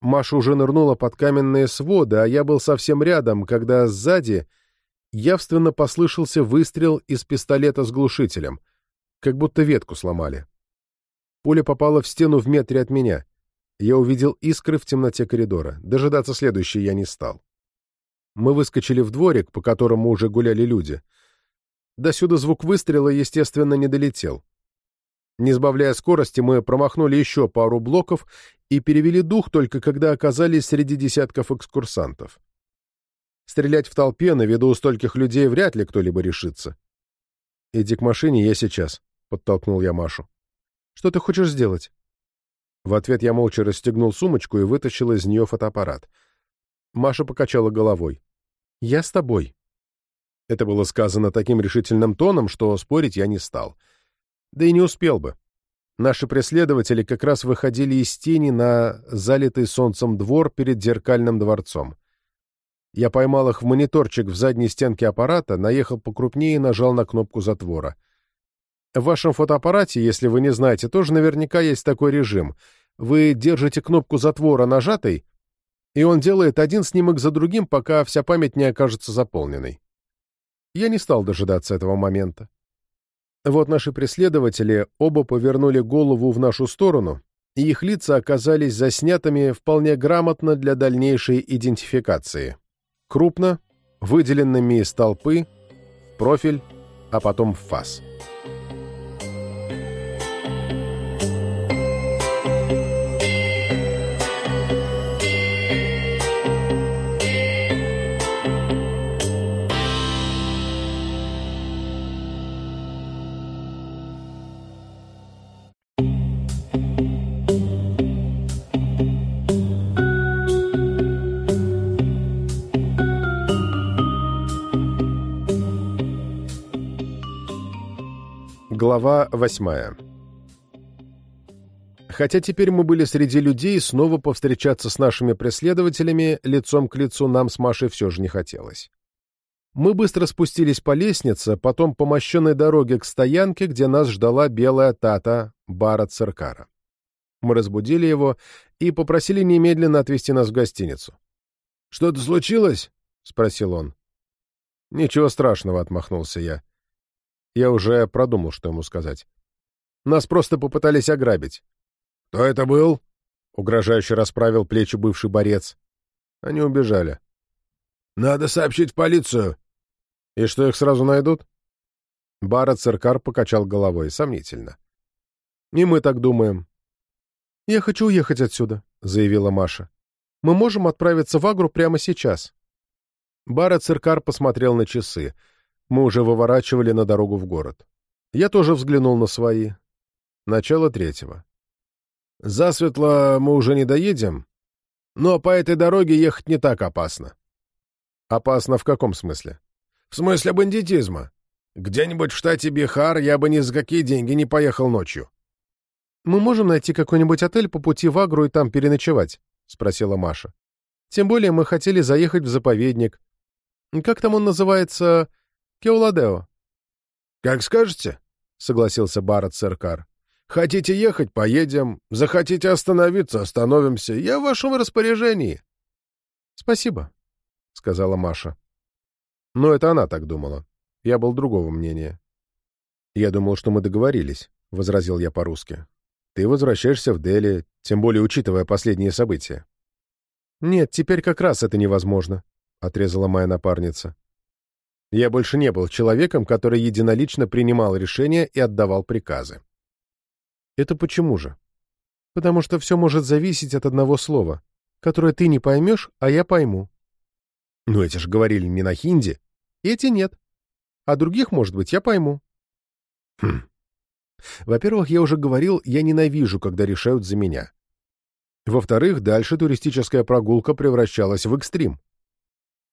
Маша уже нырнула под каменные своды, а я был совсем рядом, когда сзади явственно послышался выстрел из пистолета с глушителем, как будто ветку сломали. Пуля попала в стену в метре от меня. Я увидел искры в темноте коридора. Дожидаться следующей я не стал. Мы выскочили в дворик, по которому уже гуляли люди. До сюда звук выстрела, естественно, не долетел. Не сбавляя скорости, мы промахнули еще пару блоков и перевели дух только когда оказались среди десятков экскурсантов. Стрелять в толпе на виду у стольких людей вряд ли кто-либо решится. «Иди к машине, я сейчас», — подтолкнул я Машу. «Что ты хочешь сделать?» В ответ я молча расстегнул сумочку и вытащил из нее фотоаппарат. Маша покачала головой. «Я с тобой». Это было сказано таким решительным тоном, что спорить я не стал. Да и не успел бы. Наши преследователи как раз выходили из тени на залитый солнцем двор перед зеркальным дворцом. Я поймал их в мониторчик в задней стенке аппарата, наехал покрупнее и нажал на кнопку затвора. В вашем фотоаппарате, если вы не знаете, тоже наверняка есть такой режим. Вы держите кнопку затвора нажатой, и он делает один снимок за другим, пока вся память не окажется заполненной. Я не стал дожидаться этого момента. Вот наши преследователи оба повернули голову в нашу сторону, и их лица оказались заснятыми вполне грамотно для дальнейшей идентификации. Крупно, выделенными из толпы, профиль, а потом в фас. Глава восьмая Хотя теперь мы были среди людей, снова повстречаться с нашими преследователями лицом к лицу нам с Машей все же не хотелось. Мы быстро спустились по лестнице, потом по мощенной дороге к стоянке, где нас ждала белая тата Бара Циркара. Мы разбудили его и попросили немедленно отвезти нас в гостиницу. «Что-то случилось?» — спросил он. «Ничего страшного», — отмахнулся я. Я уже продумал, что ему сказать. Нас просто попытались ограбить. «Кто это был?» — угрожающе расправил плечи бывший борец. Они убежали. «Надо сообщить в полицию». «И что, их сразу найдут?» Бара Циркар покачал головой, сомнительно. «И мы так думаем». «Я хочу уехать отсюда», — заявила Маша. «Мы можем отправиться в Агру прямо сейчас». Бара Циркар посмотрел на часы. Мы уже выворачивали на дорогу в город. Я тоже взглянул на свои. Начало третьего. Засветло мы уже не доедем, но по этой дороге ехать не так опасно. Опасно в каком смысле? В смысле бандитизма. Где-нибудь в штате Бихар я бы ни за какие деньги не поехал ночью. «Мы можем найти какой-нибудь отель по пути в Агру и там переночевать?» — спросила Маша. «Тем более мы хотели заехать в заповедник. Как там он называется? Кеуладео». «Как скажете», — согласился Барат Серкар. «Хотите ехать — поедем. Захотите остановиться — остановимся. Я в вашем распоряжении». «Спасибо», — сказала Маша. Но это она так думала. Я был другого мнения. «Я думал, что мы договорились», — возразил я по-русски. «Ты возвращаешься в Дели, тем более учитывая последние события». «Нет, теперь как раз это невозможно», — отрезала моя напарница. Я больше не был человеком, который единолично принимал решения и отдавал приказы. Это почему же? Потому что все может зависеть от одного слова, которое ты не поймешь, а я пойму. Ну, эти же говорили не на хинди. Эти нет. А других, может быть, я пойму. Хм. Во-первых, я уже говорил, я ненавижу, когда решают за меня. Во-вторых, дальше туристическая прогулка превращалась в экстрим.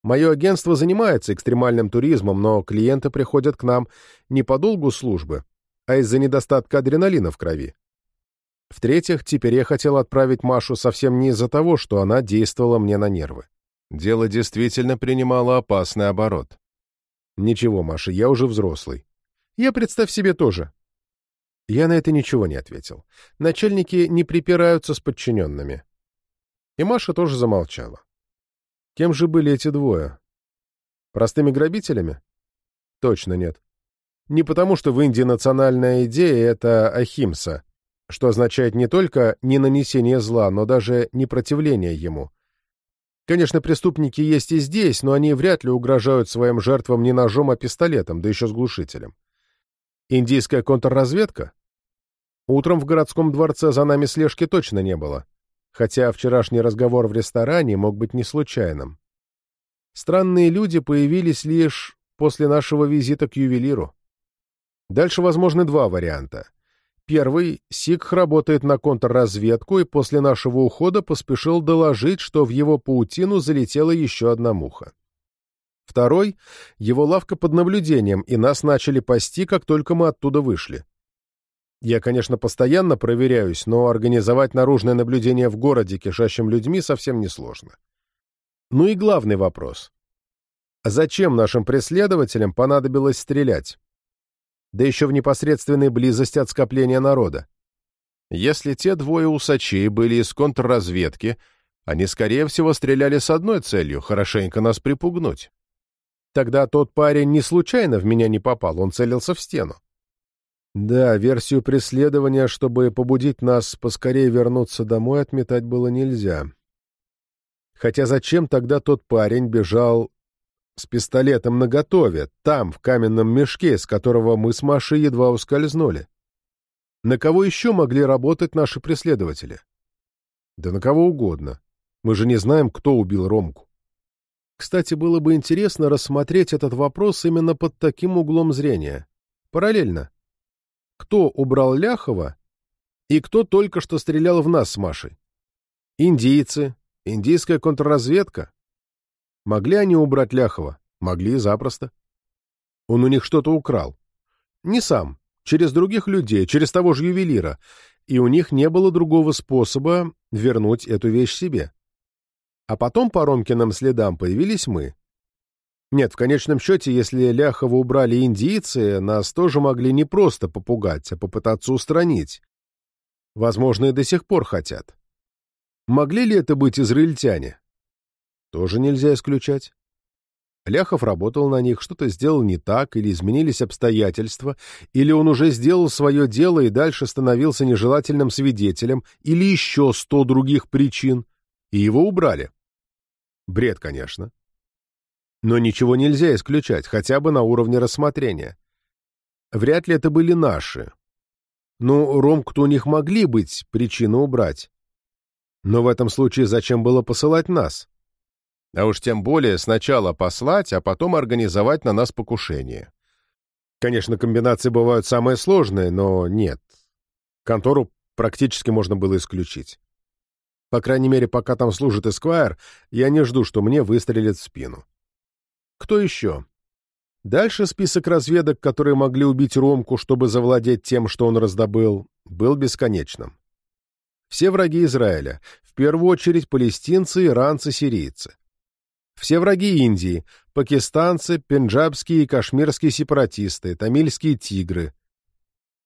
Мое агентство занимается экстремальным туризмом, но клиенты приходят к нам не по долгу службы, а из-за недостатка адреналина в крови. В-третьих, теперь я хотел отправить Машу совсем не из-за того, что она действовала мне на нервы. Дело действительно принимало опасный оборот. Ничего, Маша, я уже взрослый. Я, представь себе, тоже. Я на это ничего не ответил. Начальники не припираются с подчиненными. И Маша тоже замолчала. Кем же были эти двое? Простыми грабителями? Точно нет. Не потому, что в Индии национальная идея — это ахимса, что означает не только не нанесение зла, но даже непротивление ему. Конечно, преступники есть и здесь, но они вряд ли угрожают своим жертвам не ножом, а пистолетом, да еще с глушителем. Индийская контрразведка? Утром в городском дворце за нами слежки точно не было хотя вчерашний разговор в ресторане мог быть не случайным. Странные люди появились лишь после нашего визита к ювелиру. Дальше возможны два варианта. Первый — Сикх работает на контрразведку и после нашего ухода поспешил доложить, что в его паутину залетела еще одна муха. Второй — его лавка под наблюдением, и нас начали пасти, как только мы оттуда вышли. Я, конечно, постоянно проверяюсь, но организовать наружное наблюдение в городе, кишащем людьми, совсем несложно. Ну и главный вопрос. Зачем нашим преследователям понадобилось стрелять? Да еще в непосредственной близости от скопления народа. Если те двое усачей были из контрразведки, они, скорее всего, стреляли с одной целью — хорошенько нас припугнуть. Тогда тот парень не случайно в меня не попал, он целился в стену. Да, версию преследования, чтобы побудить нас поскорее вернуться домой, отметать было нельзя. Хотя зачем тогда тот парень бежал с пистолетом наготове, там, в каменном мешке, с которого мы с Машей едва ускользнули? На кого еще могли работать наши преследователи? Да на кого угодно. Мы же не знаем, кто убил Ромку. Кстати, было бы интересно рассмотреть этот вопрос именно под таким углом зрения. Параллельно кто убрал Ляхова и кто только что стрелял в нас с Машей. Индийцы, индийская контрразведка. Могли они убрать Ляхова? Могли запросто. Он у них что-то украл. Не сам, через других людей, через того же ювелира, и у них не было другого способа вернуть эту вещь себе. А потом по Ромкиным следам появились мы. Нет, в конечном счете, если Ляхова убрали индийцы, нас тоже могли не просто попугать, а попытаться устранить. Возможно, и до сих пор хотят. Могли ли это быть израильтяне? Тоже нельзя исключать. Ляхов работал на них, что-то сделал не так, или изменились обстоятельства, или он уже сделал свое дело и дальше становился нежелательным свидетелем, или еще сто других причин, и его убрали. Бред, конечно. Но ничего нельзя исключать, хотя бы на уровне рассмотрения. Вряд ли это были наши. Ну, Ромку-то у них могли быть причины убрать. Но в этом случае зачем было посылать нас? А уж тем более сначала послать, а потом организовать на нас покушение. Конечно, комбинации бывают самые сложные, но нет. Контору практически можно было исключить. По крайней мере, пока там служит Эсквайр, я не жду, что мне выстрелят в спину. Кто еще? Дальше список разведок, которые могли убить Ромку, чтобы завладеть тем, что он раздобыл, был бесконечным. Все враги Израиля, в первую очередь палестинцы, иранцы, сирийцы. Все враги Индии, пакистанцы, пенджабские и кашмирские сепаратисты, тамильские тигры.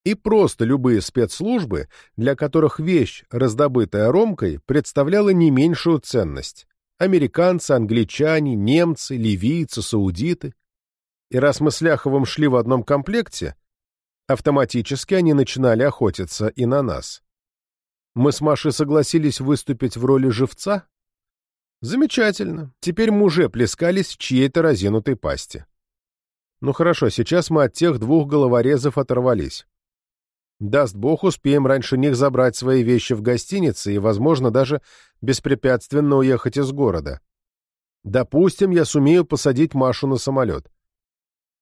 И просто любые спецслужбы, для которых вещь, раздобытая Ромкой, представляла не меньшую ценность. Американцы, англичане, немцы, ливийцы, саудиты. И раз мы с Ляховым шли в одном комплекте, автоматически они начинали охотиться и на нас. Мы с Машей согласились выступить в роли живца? Замечательно. Теперь мы уже плескались в чьей-то разинутой пасти. Ну хорошо, сейчас мы от тех двух головорезов оторвались. Даст бог, успеем раньше них забрать свои вещи в гостинице и, возможно, даже беспрепятственно уехать из города. Допустим, я сумею посадить Машу на самолет.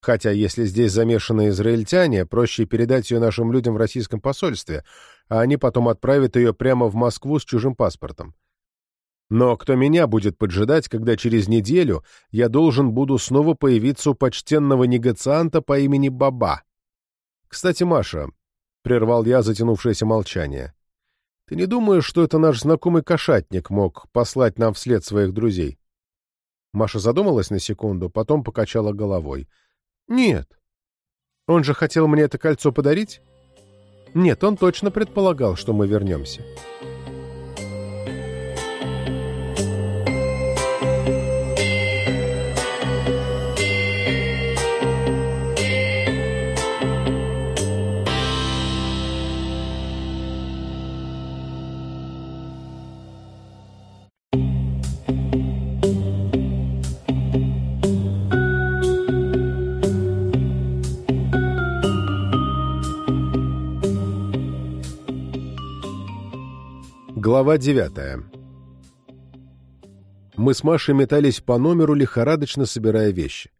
Хотя, если здесь замешаны израильтяне, проще передать ее нашим людям в российском посольстве, а они потом отправят ее прямо в Москву с чужим паспортом. Но кто меня будет поджидать, когда через неделю я должен буду снова появиться у почтенного негацианта по имени Баба? Кстати, Маша, — прервал я затянувшееся молчание, — ты не думаешь, что это наш знакомый кошатник мог послать нам вслед своих друзей? Маша задумалась на секунду, потом покачала головой. Нет. Он же хотел мне это кольцо подарить? Нет, он точно предполагал, что мы вернемся. Глава девятая. Мы с Машей метались по номеру, лихорадочно собирая вещи.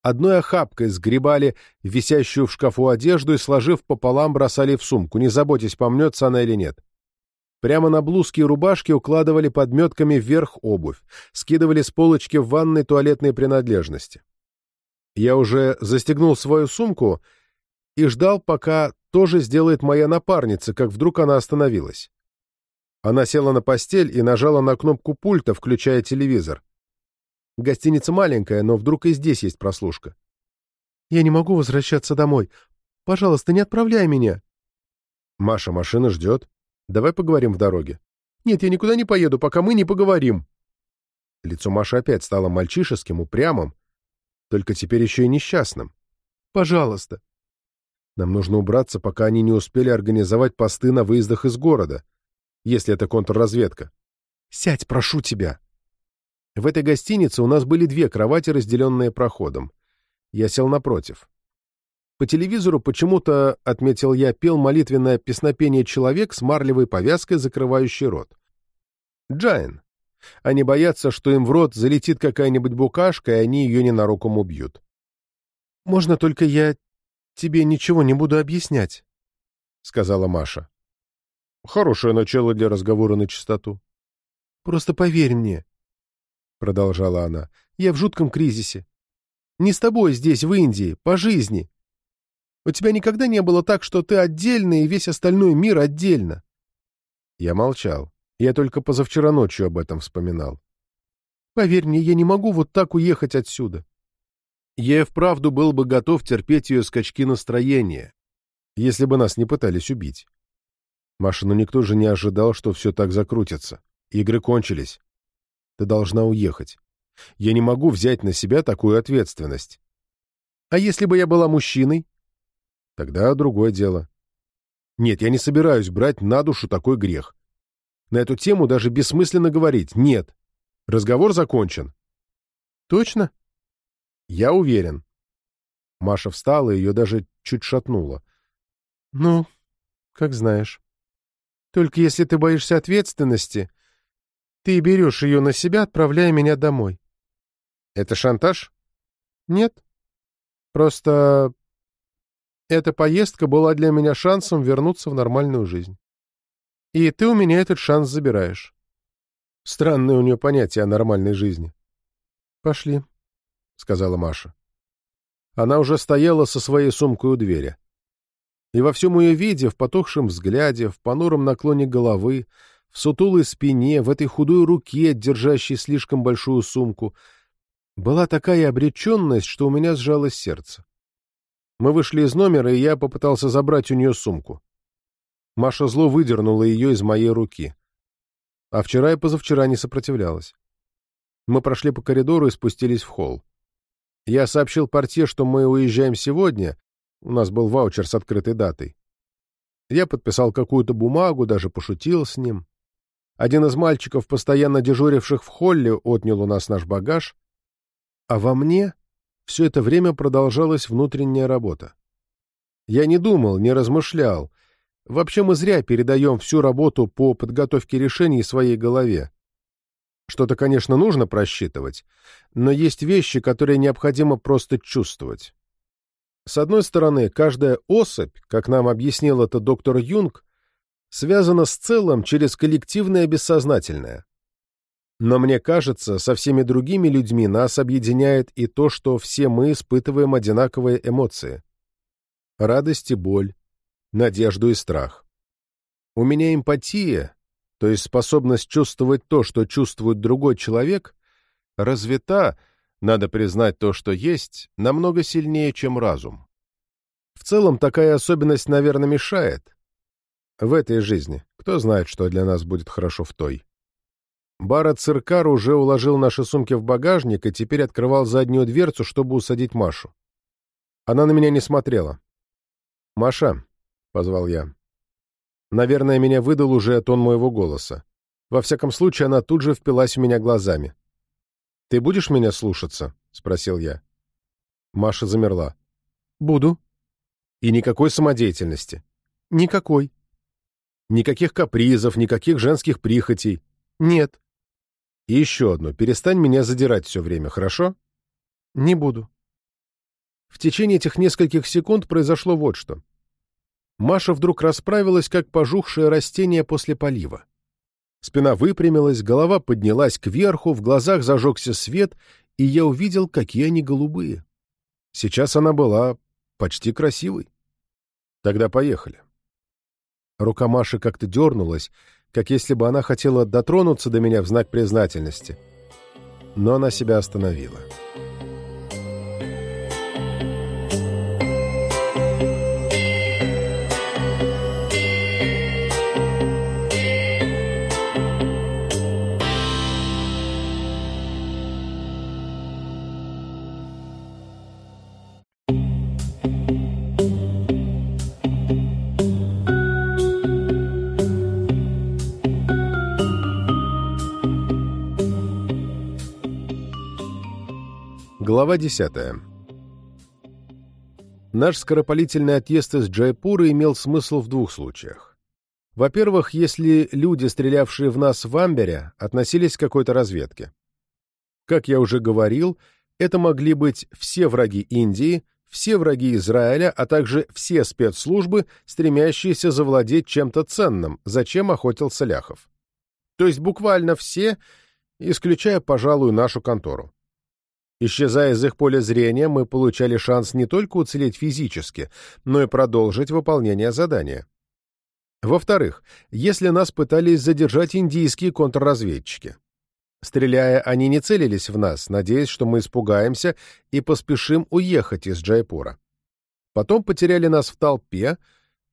Одной охапкой сгребали висящую в шкафу одежду и, сложив пополам, бросали в сумку, не заботясь, помнется она или нет. Прямо на блузки и рубашки укладывали подметками вверх обувь, скидывали с полочки в ванной туалетные принадлежности. Я уже застегнул свою сумку и ждал, пока тоже сделает моя напарница, как вдруг она остановилась. Она села на постель и нажала на кнопку пульта, включая телевизор. Гостиница маленькая, но вдруг и здесь есть прослушка. «Я не могу возвращаться домой. Пожалуйста, не отправляй меня». «Маша, машина ждет. Давай поговорим в дороге». «Нет, я никуда не поеду, пока мы не поговорим». Лицо Маши опять стало мальчишеским, упрямым, только теперь еще и несчастным. «Пожалуйста». Нам нужно убраться, пока они не успели организовать посты на выездах из города если это контрразведка. «Сядь, прошу тебя!» В этой гостинице у нас были две кровати, разделенные проходом. Я сел напротив. По телевизору почему-то, отметил я, пел молитвенное песнопение человек с марлевой повязкой, закрывающей рот. Джайн. Они боятся, что им в рот залетит какая-нибудь букашка, и они ее ненароком убьют. «Можно только я тебе ничего не буду объяснять», — сказала Маша. Хорошее начало для разговора на чистоту. «Просто поверь мне», — продолжала она, — «я в жутком кризисе. Не с тобой здесь, в Индии, по жизни. У тебя никогда не было так, что ты отдельно и весь остальной мир отдельно». Я молчал. Я только позавчера ночью об этом вспоминал. «Поверь мне, я не могу вот так уехать отсюда». Я и вправду был бы готов терпеть ее скачки настроения, если бы нас не пытались убить. Маша, ну никто же не ожидал, что все так закрутится. Игры кончились. Ты должна уехать. Я не могу взять на себя такую ответственность. А если бы я была мужчиной? Тогда другое дело. Нет, я не собираюсь брать на душу такой грех. На эту тему даже бессмысленно говорить. Нет. Разговор закончен. Точно? Я уверен. Маша встала и ее даже чуть шатнула. Ну, как знаешь. Только если ты боишься ответственности, ты берешь ее на себя, отправляя меня домой. Это шантаж? Нет. Просто эта поездка была для меня шансом вернуться в нормальную жизнь. И ты у меня этот шанс забираешь. Странное у нее понятие о нормальной жизни. «Пошли», — сказала Маша. Она уже стояла со своей сумкой у двери. И во всем ее виде, в потухшем взгляде, в понуром наклоне головы, в сутулой спине, в этой худой руке, держащей слишком большую сумку, была такая обреченность, что у меня сжалось сердце. Мы вышли из номера, и я попытался забрать у нее сумку. Маша зло выдернула ее из моей руки. А вчера и позавчера не сопротивлялась. Мы прошли по коридору и спустились в холл. Я сообщил портье, что мы уезжаем сегодня, у нас был ваучер с открытой датой. Я подписал какую-то бумагу, даже пошутил с ним. Один из мальчиков, постоянно дежуривших в холле, отнял у нас наш багаж. А во мне все это время продолжалась внутренняя работа. Я не думал, не размышлял. Вообще мы зря передаем всю работу по подготовке решений своей голове. Что-то, конечно, нужно просчитывать, но есть вещи, которые необходимо просто чувствовать. С одной стороны, каждая особь, как нам объяснил это доктор Юнг, связана с целым через коллективное бессознательное. Но мне кажется, со всеми другими людьми нас объединяет и то, что все мы испытываем одинаковые эмоции. Радость и боль, надежду и страх. У меня эмпатия, то есть способность чувствовать то, что чувствует другой человек, развита, надо признать то, что есть, намного сильнее, чем разум. В целом, такая особенность, наверное, мешает. В этой жизни. Кто знает, что для нас будет хорошо в той. Бара Циркар уже уложил наши сумки в багажник и теперь открывал заднюю дверцу, чтобы усадить Машу. Она на меня не смотрела. «Маша», — позвал я, Наверное, меня выдал уже тон моего голоса. Во всяком случае, она тут же впилась в меня глазами. «Ты будешь меня слушаться?» — спросил я. Маша замерла. «Буду». «И никакой самодеятельности?» «Никакой». «Никаких капризов, никаких женских прихотей?» «Нет». «И еще одно. Перестань меня задирать все время, хорошо?» «Не буду». В течение этих нескольких секунд произошло вот что. Маша вдруг расправилась, как пожухшее растение после полива. Спина выпрямилась, голова поднялась кверху, в глазах зажегся свет, и я увидел, какие они голубые. Сейчас она была почти красивой. Тогда поехали. Рука Маши как-то дернулась, как если бы она хотела дотронуться до меня в знак признательности. Но она себя остановила. Глава 10. Наш скоропалительный отъезд из Джайпура имел смысл в двух случаях. Во-первых, если люди, стрелявшие в нас в Амбере, относились к какой-то разведке. Как я уже говорил, это могли быть все враги Индии, все враги Израиля, а также все спецслужбы, стремящиеся завладеть чем-то ценным, зачем охотился Ляхов. То есть буквально все, исключая, пожалуй, нашу контору. Исчезая из их поля зрения, мы получали шанс не только уцелеть физически, но и продолжить выполнение задания. Во-вторых, если нас пытались задержать индийские контрразведчики. Стреляя, они не целились в нас, надеясь, что мы испугаемся и поспешим уехать из Джайпура. Потом потеряли нас в толпе,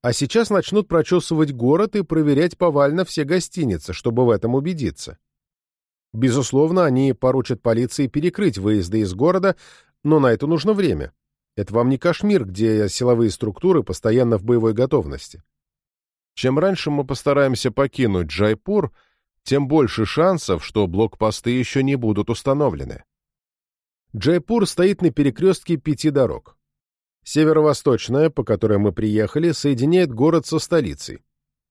а сейчас начнут прочесывать город и проверять повально все гостиницы, чтобы в этом убедиться. Безусловно, они поручат полиции перекрыть выезды из города, но на это нужно время. Это вам не Кашмир, где силовые структуры постоянно в боевой готовности. Чем раньше мы постараемся покинуть Джайпур, тем больше шансов, что блокпосты еще не будут установлены. Джайпур стоит на перекрестке пяти дорог. Северо-восточная, по которой мы приехали, соединяет город со столицей.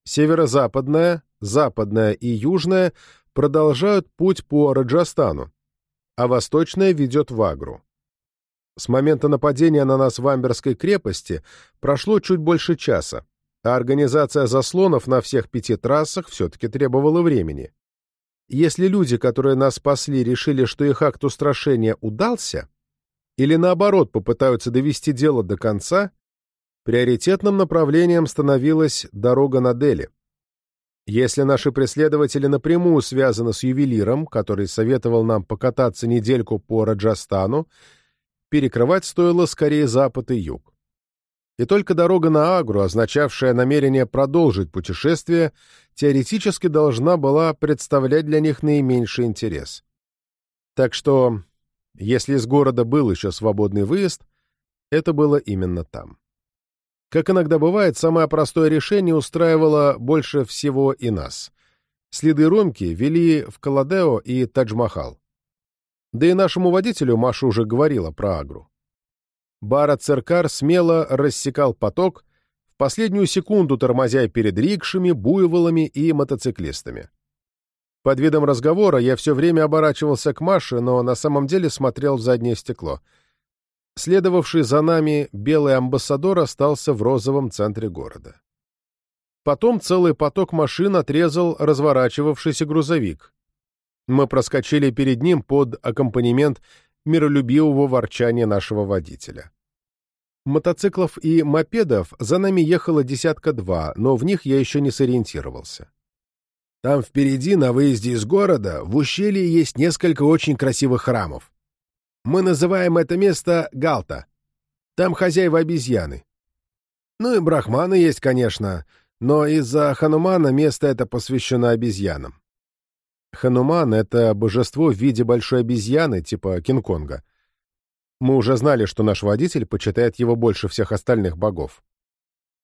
Северо-западная, западная и южная продолжают путь по Раджастану, а восточная ведет в Агру. С момента нападения на нас в Амберской крепости прошло чуть больше часа, а организация заслонов на всех пяти трассах все-таки требовала времени. Если люди, которые нас спасли, решили, что их акт устрашения удался, или наоборот попытаются довести дело до конца, приоритетным направлением становилась дорога на Дели. Если наши преследователи напрямую связаны с ювелиром, который советовал нам покататься недельку по Раджастану, перекрывать стоило скорее запад и юг. И только дорога на Агру, означавшая намерение продолжить путешествие, теоретически должна была представлять для них наименьший интерес. Так что, если из города был еще свободный выезд, это было именно там. Как иногда бывает, самое простое решение устраивало больше всего и нас. Следы Ромки вели в Каладео и Тадж-Махал. Да и нашему водителю Маша уже говорила про Агру. Бара Церкар смело рассекал поток, в последнюю секунду тормозя перед рикшами, буйволами и мотоциклистами. Под видом разговора я все время оборачивался к Маше, но на самом деле смотрел в заднее стекло — Следовавший за нами белый амбассадор остался в розовом центре города. Потом целый поток машин отрезал разворачивавшийся грузовик. Мы проскочили перед ним под аккомпанемент миролюбивого ворчания нашего водителя. Мотоциклов и мопедов за нами ехало десятка-два, но в них я еще не сориентировался. Там впереди, на выезде из города, в ущелье есть несколько очень красивых храмов. Мы называем это место Галта. Там хозяева обезьяны. Ну и брахманы есть, конечно, но из-за Ханумана место это посвящено обезьянам. Хануман — это божество в виде большой обезьяны, типа Кинг-Конга. Мы уже знали, что наш водитель почитает его больше всех остальных богов.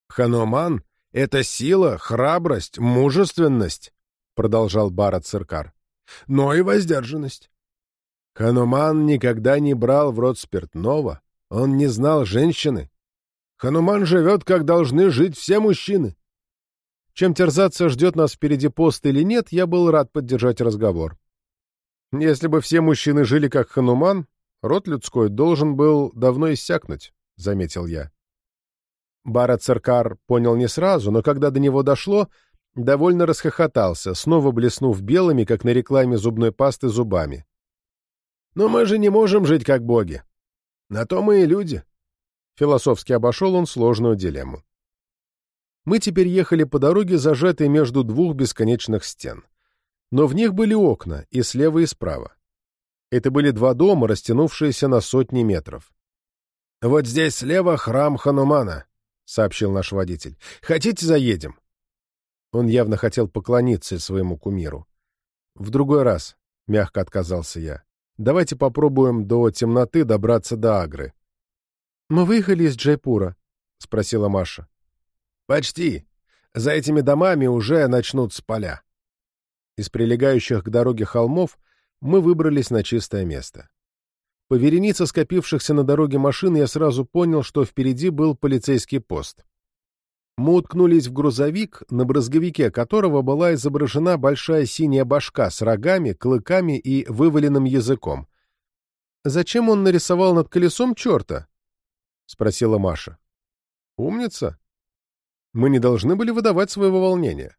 «Хануман — это сила, храбрость, мужественность», — продолжал Барат Циркар. «Но и воздержанность. Хануман никогда не брал в рот спиртного, он не знал женщины. Хануман живет, как должны жить все мужчины. Чем терзаться, ждет нас впереди пост или нет, я был рад поддержать разговор. Если бы все мужчины жили как Хануман, род людской должен был давно иссякнуть, — заметил я. Бара Церкар понял не сразу, но когда до него дошло, довольно расхохотался, снова блеснув белыми, как на рекламе зубной пасты, зубами. Но мы же не можем жить как боги. На то мы и люди. Философски обошел он сложную дилемму. Мы теперь ехали по дороге, зажатой между двух бесконечных стен. Но в них были окна, и слева, и справа. Это были два дома, растянувшиеся на сотни метров. «Вот здесь слева храм Ханумана», — сообщил наш водитель. «Хотите, заедем?» Он явно хотел поклониться своему кумиру. «В другой раз», — мягко отказался я. Давайте попробуем до темноты добраться до Агры. «Мы выехали из Джайпура?» — спросила Маша. «Почти. За этими домами уже начнутся поля». Из прилегающих к дороге холмов мы выбрались на чистое место. По веренице скопившихся на дороге машин я сразу понял, что впереди был полицейский пост. Мы уткнулись в грузовик, на брызговике которого была изображена большая синяя башка с рогами, клыками и вываленным языком. «Зачем он нарисовал над колесом черта?» — спросила Маша. «Умница. Мы не должны были выдавать своего волнения».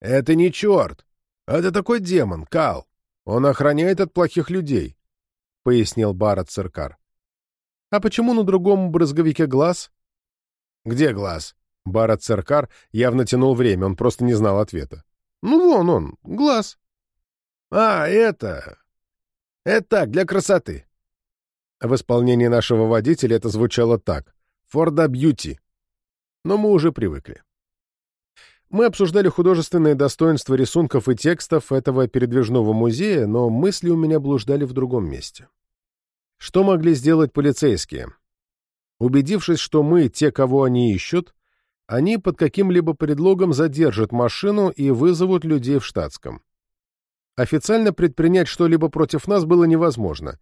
«Это не черт. Это такой демон, Кал. Он охраняет от плохих людей», — пояснил Барат Циркар. «А почему на другом брызговике глаз?» «Где глаз?» Барат Церкар явно тянул время, он просто не знал ответа. «Ну, вон он, глаз». «А, это... Это так, для красоты». В исполнении нашего водителя это звучало так. «Форда Бьюти». Но мы уже привыкли. Мы обсуждали художественные достоинства рисунков и текстов этого передвижного музея, но мысли у меня блуждали в другом месте. Что могли сделать полицейские? Убедившись, что мы те, кого они ищут, они под каким-либо предлогом задержат машину и вызовут людей в штатском. Официально предпринять что-либо против нас было невозможно.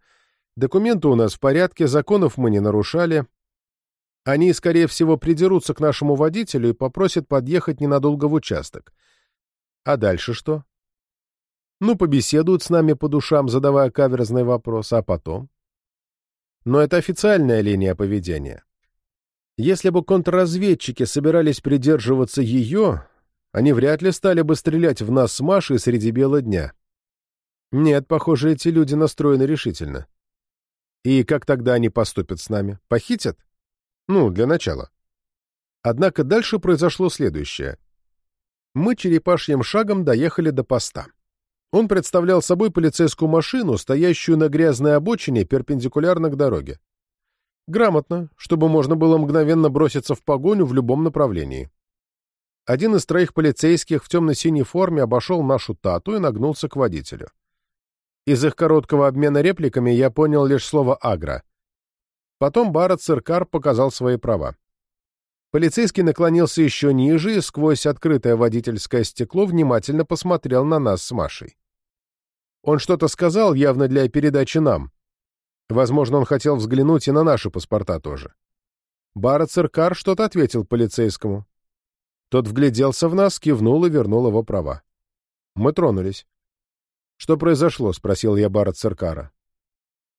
Документы у нас в порядке, законов мы не нарушали. Они, скорее всего, придерутся к нашему водителю и попросят подъехать ненадолго в участок. А дальше что? Ну, побеседуют с нами по душам, задавая каверзный вопрос, а потом? Но это официальная линия поведения. Если бы контрразведчики собирались придерживаться ее, они вряд ли стали бы стрелять в нас с Машей среди бела дня. Нет, похоже, эти люди настроены решительно. И как тогда они поступят с нами? Похитят? Ну, для начала. Однако дальше произошло следующее. Мы черепашьим шагом доехали до поста. Он представлял собой полицейскую машину, стоящую на грязной обочине перпендикулярно к дороге. Грамотно, чтобы можно было мгновенно броситься в погоню в любом направлении. Один из троих полицейских в темно-синей форме обошел нашу тату и нагнулся к водителю. Из их короткого обмена репликами я понял лишь слово «Агра». Потом Барретт Циркар показал свои права. Полицейский наклонился еще ниже и сквозь открытое водительское стекло внимательно посмотрел на нас с Машей. Он что-то сказал, явно для передачи нам. Возможно, он хотел взглянуть и на наши паспорта тоже. Барретт Циркар что-то ответил полицейскому. Тот вгляделся в нас, кивнул и вернул его права. Мы тронулись. «Что произошло?» — спросил я Барретт Циркара.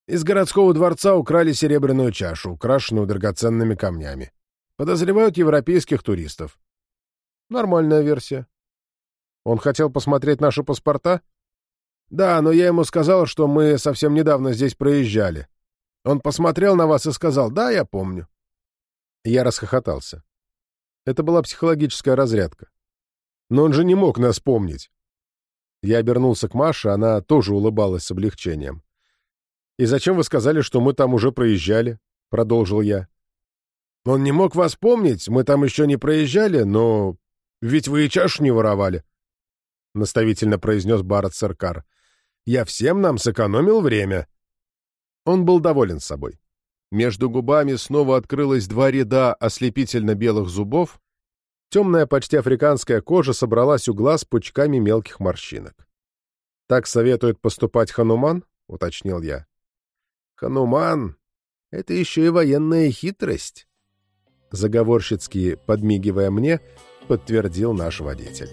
«Из городского дворца украли серебряную чашу, украшенную драгоценными камнями. Подозревают европейских туристов». «Нормальная версия». «Он хотел посмотреть наши паспорта?» «Да, но я ему сказал, что мы совсем недавно здесь проезжали. Он посмотрел на вас и сказал, да, я помню». Я расхохотался. Это была психологическая разрядка. Но он же не мог нас помнить. Я обернулся к Маше, она тоже улыбалась с облегчением. «И зачем вы сказали, что мы там уже проезжали?» — продолжил я. «Он не мог вас помнить, мы там еще не проезжали, но... Ведь вы и чашу не воровали», — наставительно произнес Барретт Саркар. «Я всем нам сэкономил время». Он был доволен собой. Между губами снова открылось два ряда ослепительно-белых зубов, темная почти африканская кожа собралась у глаз пучками мелких морщинок. «Так советует поступать Хануман?» — уточнил я. «Хануман — это еще и военная хитрость», — заговорщицки, подмигивая мне, подтвердил наш водитель.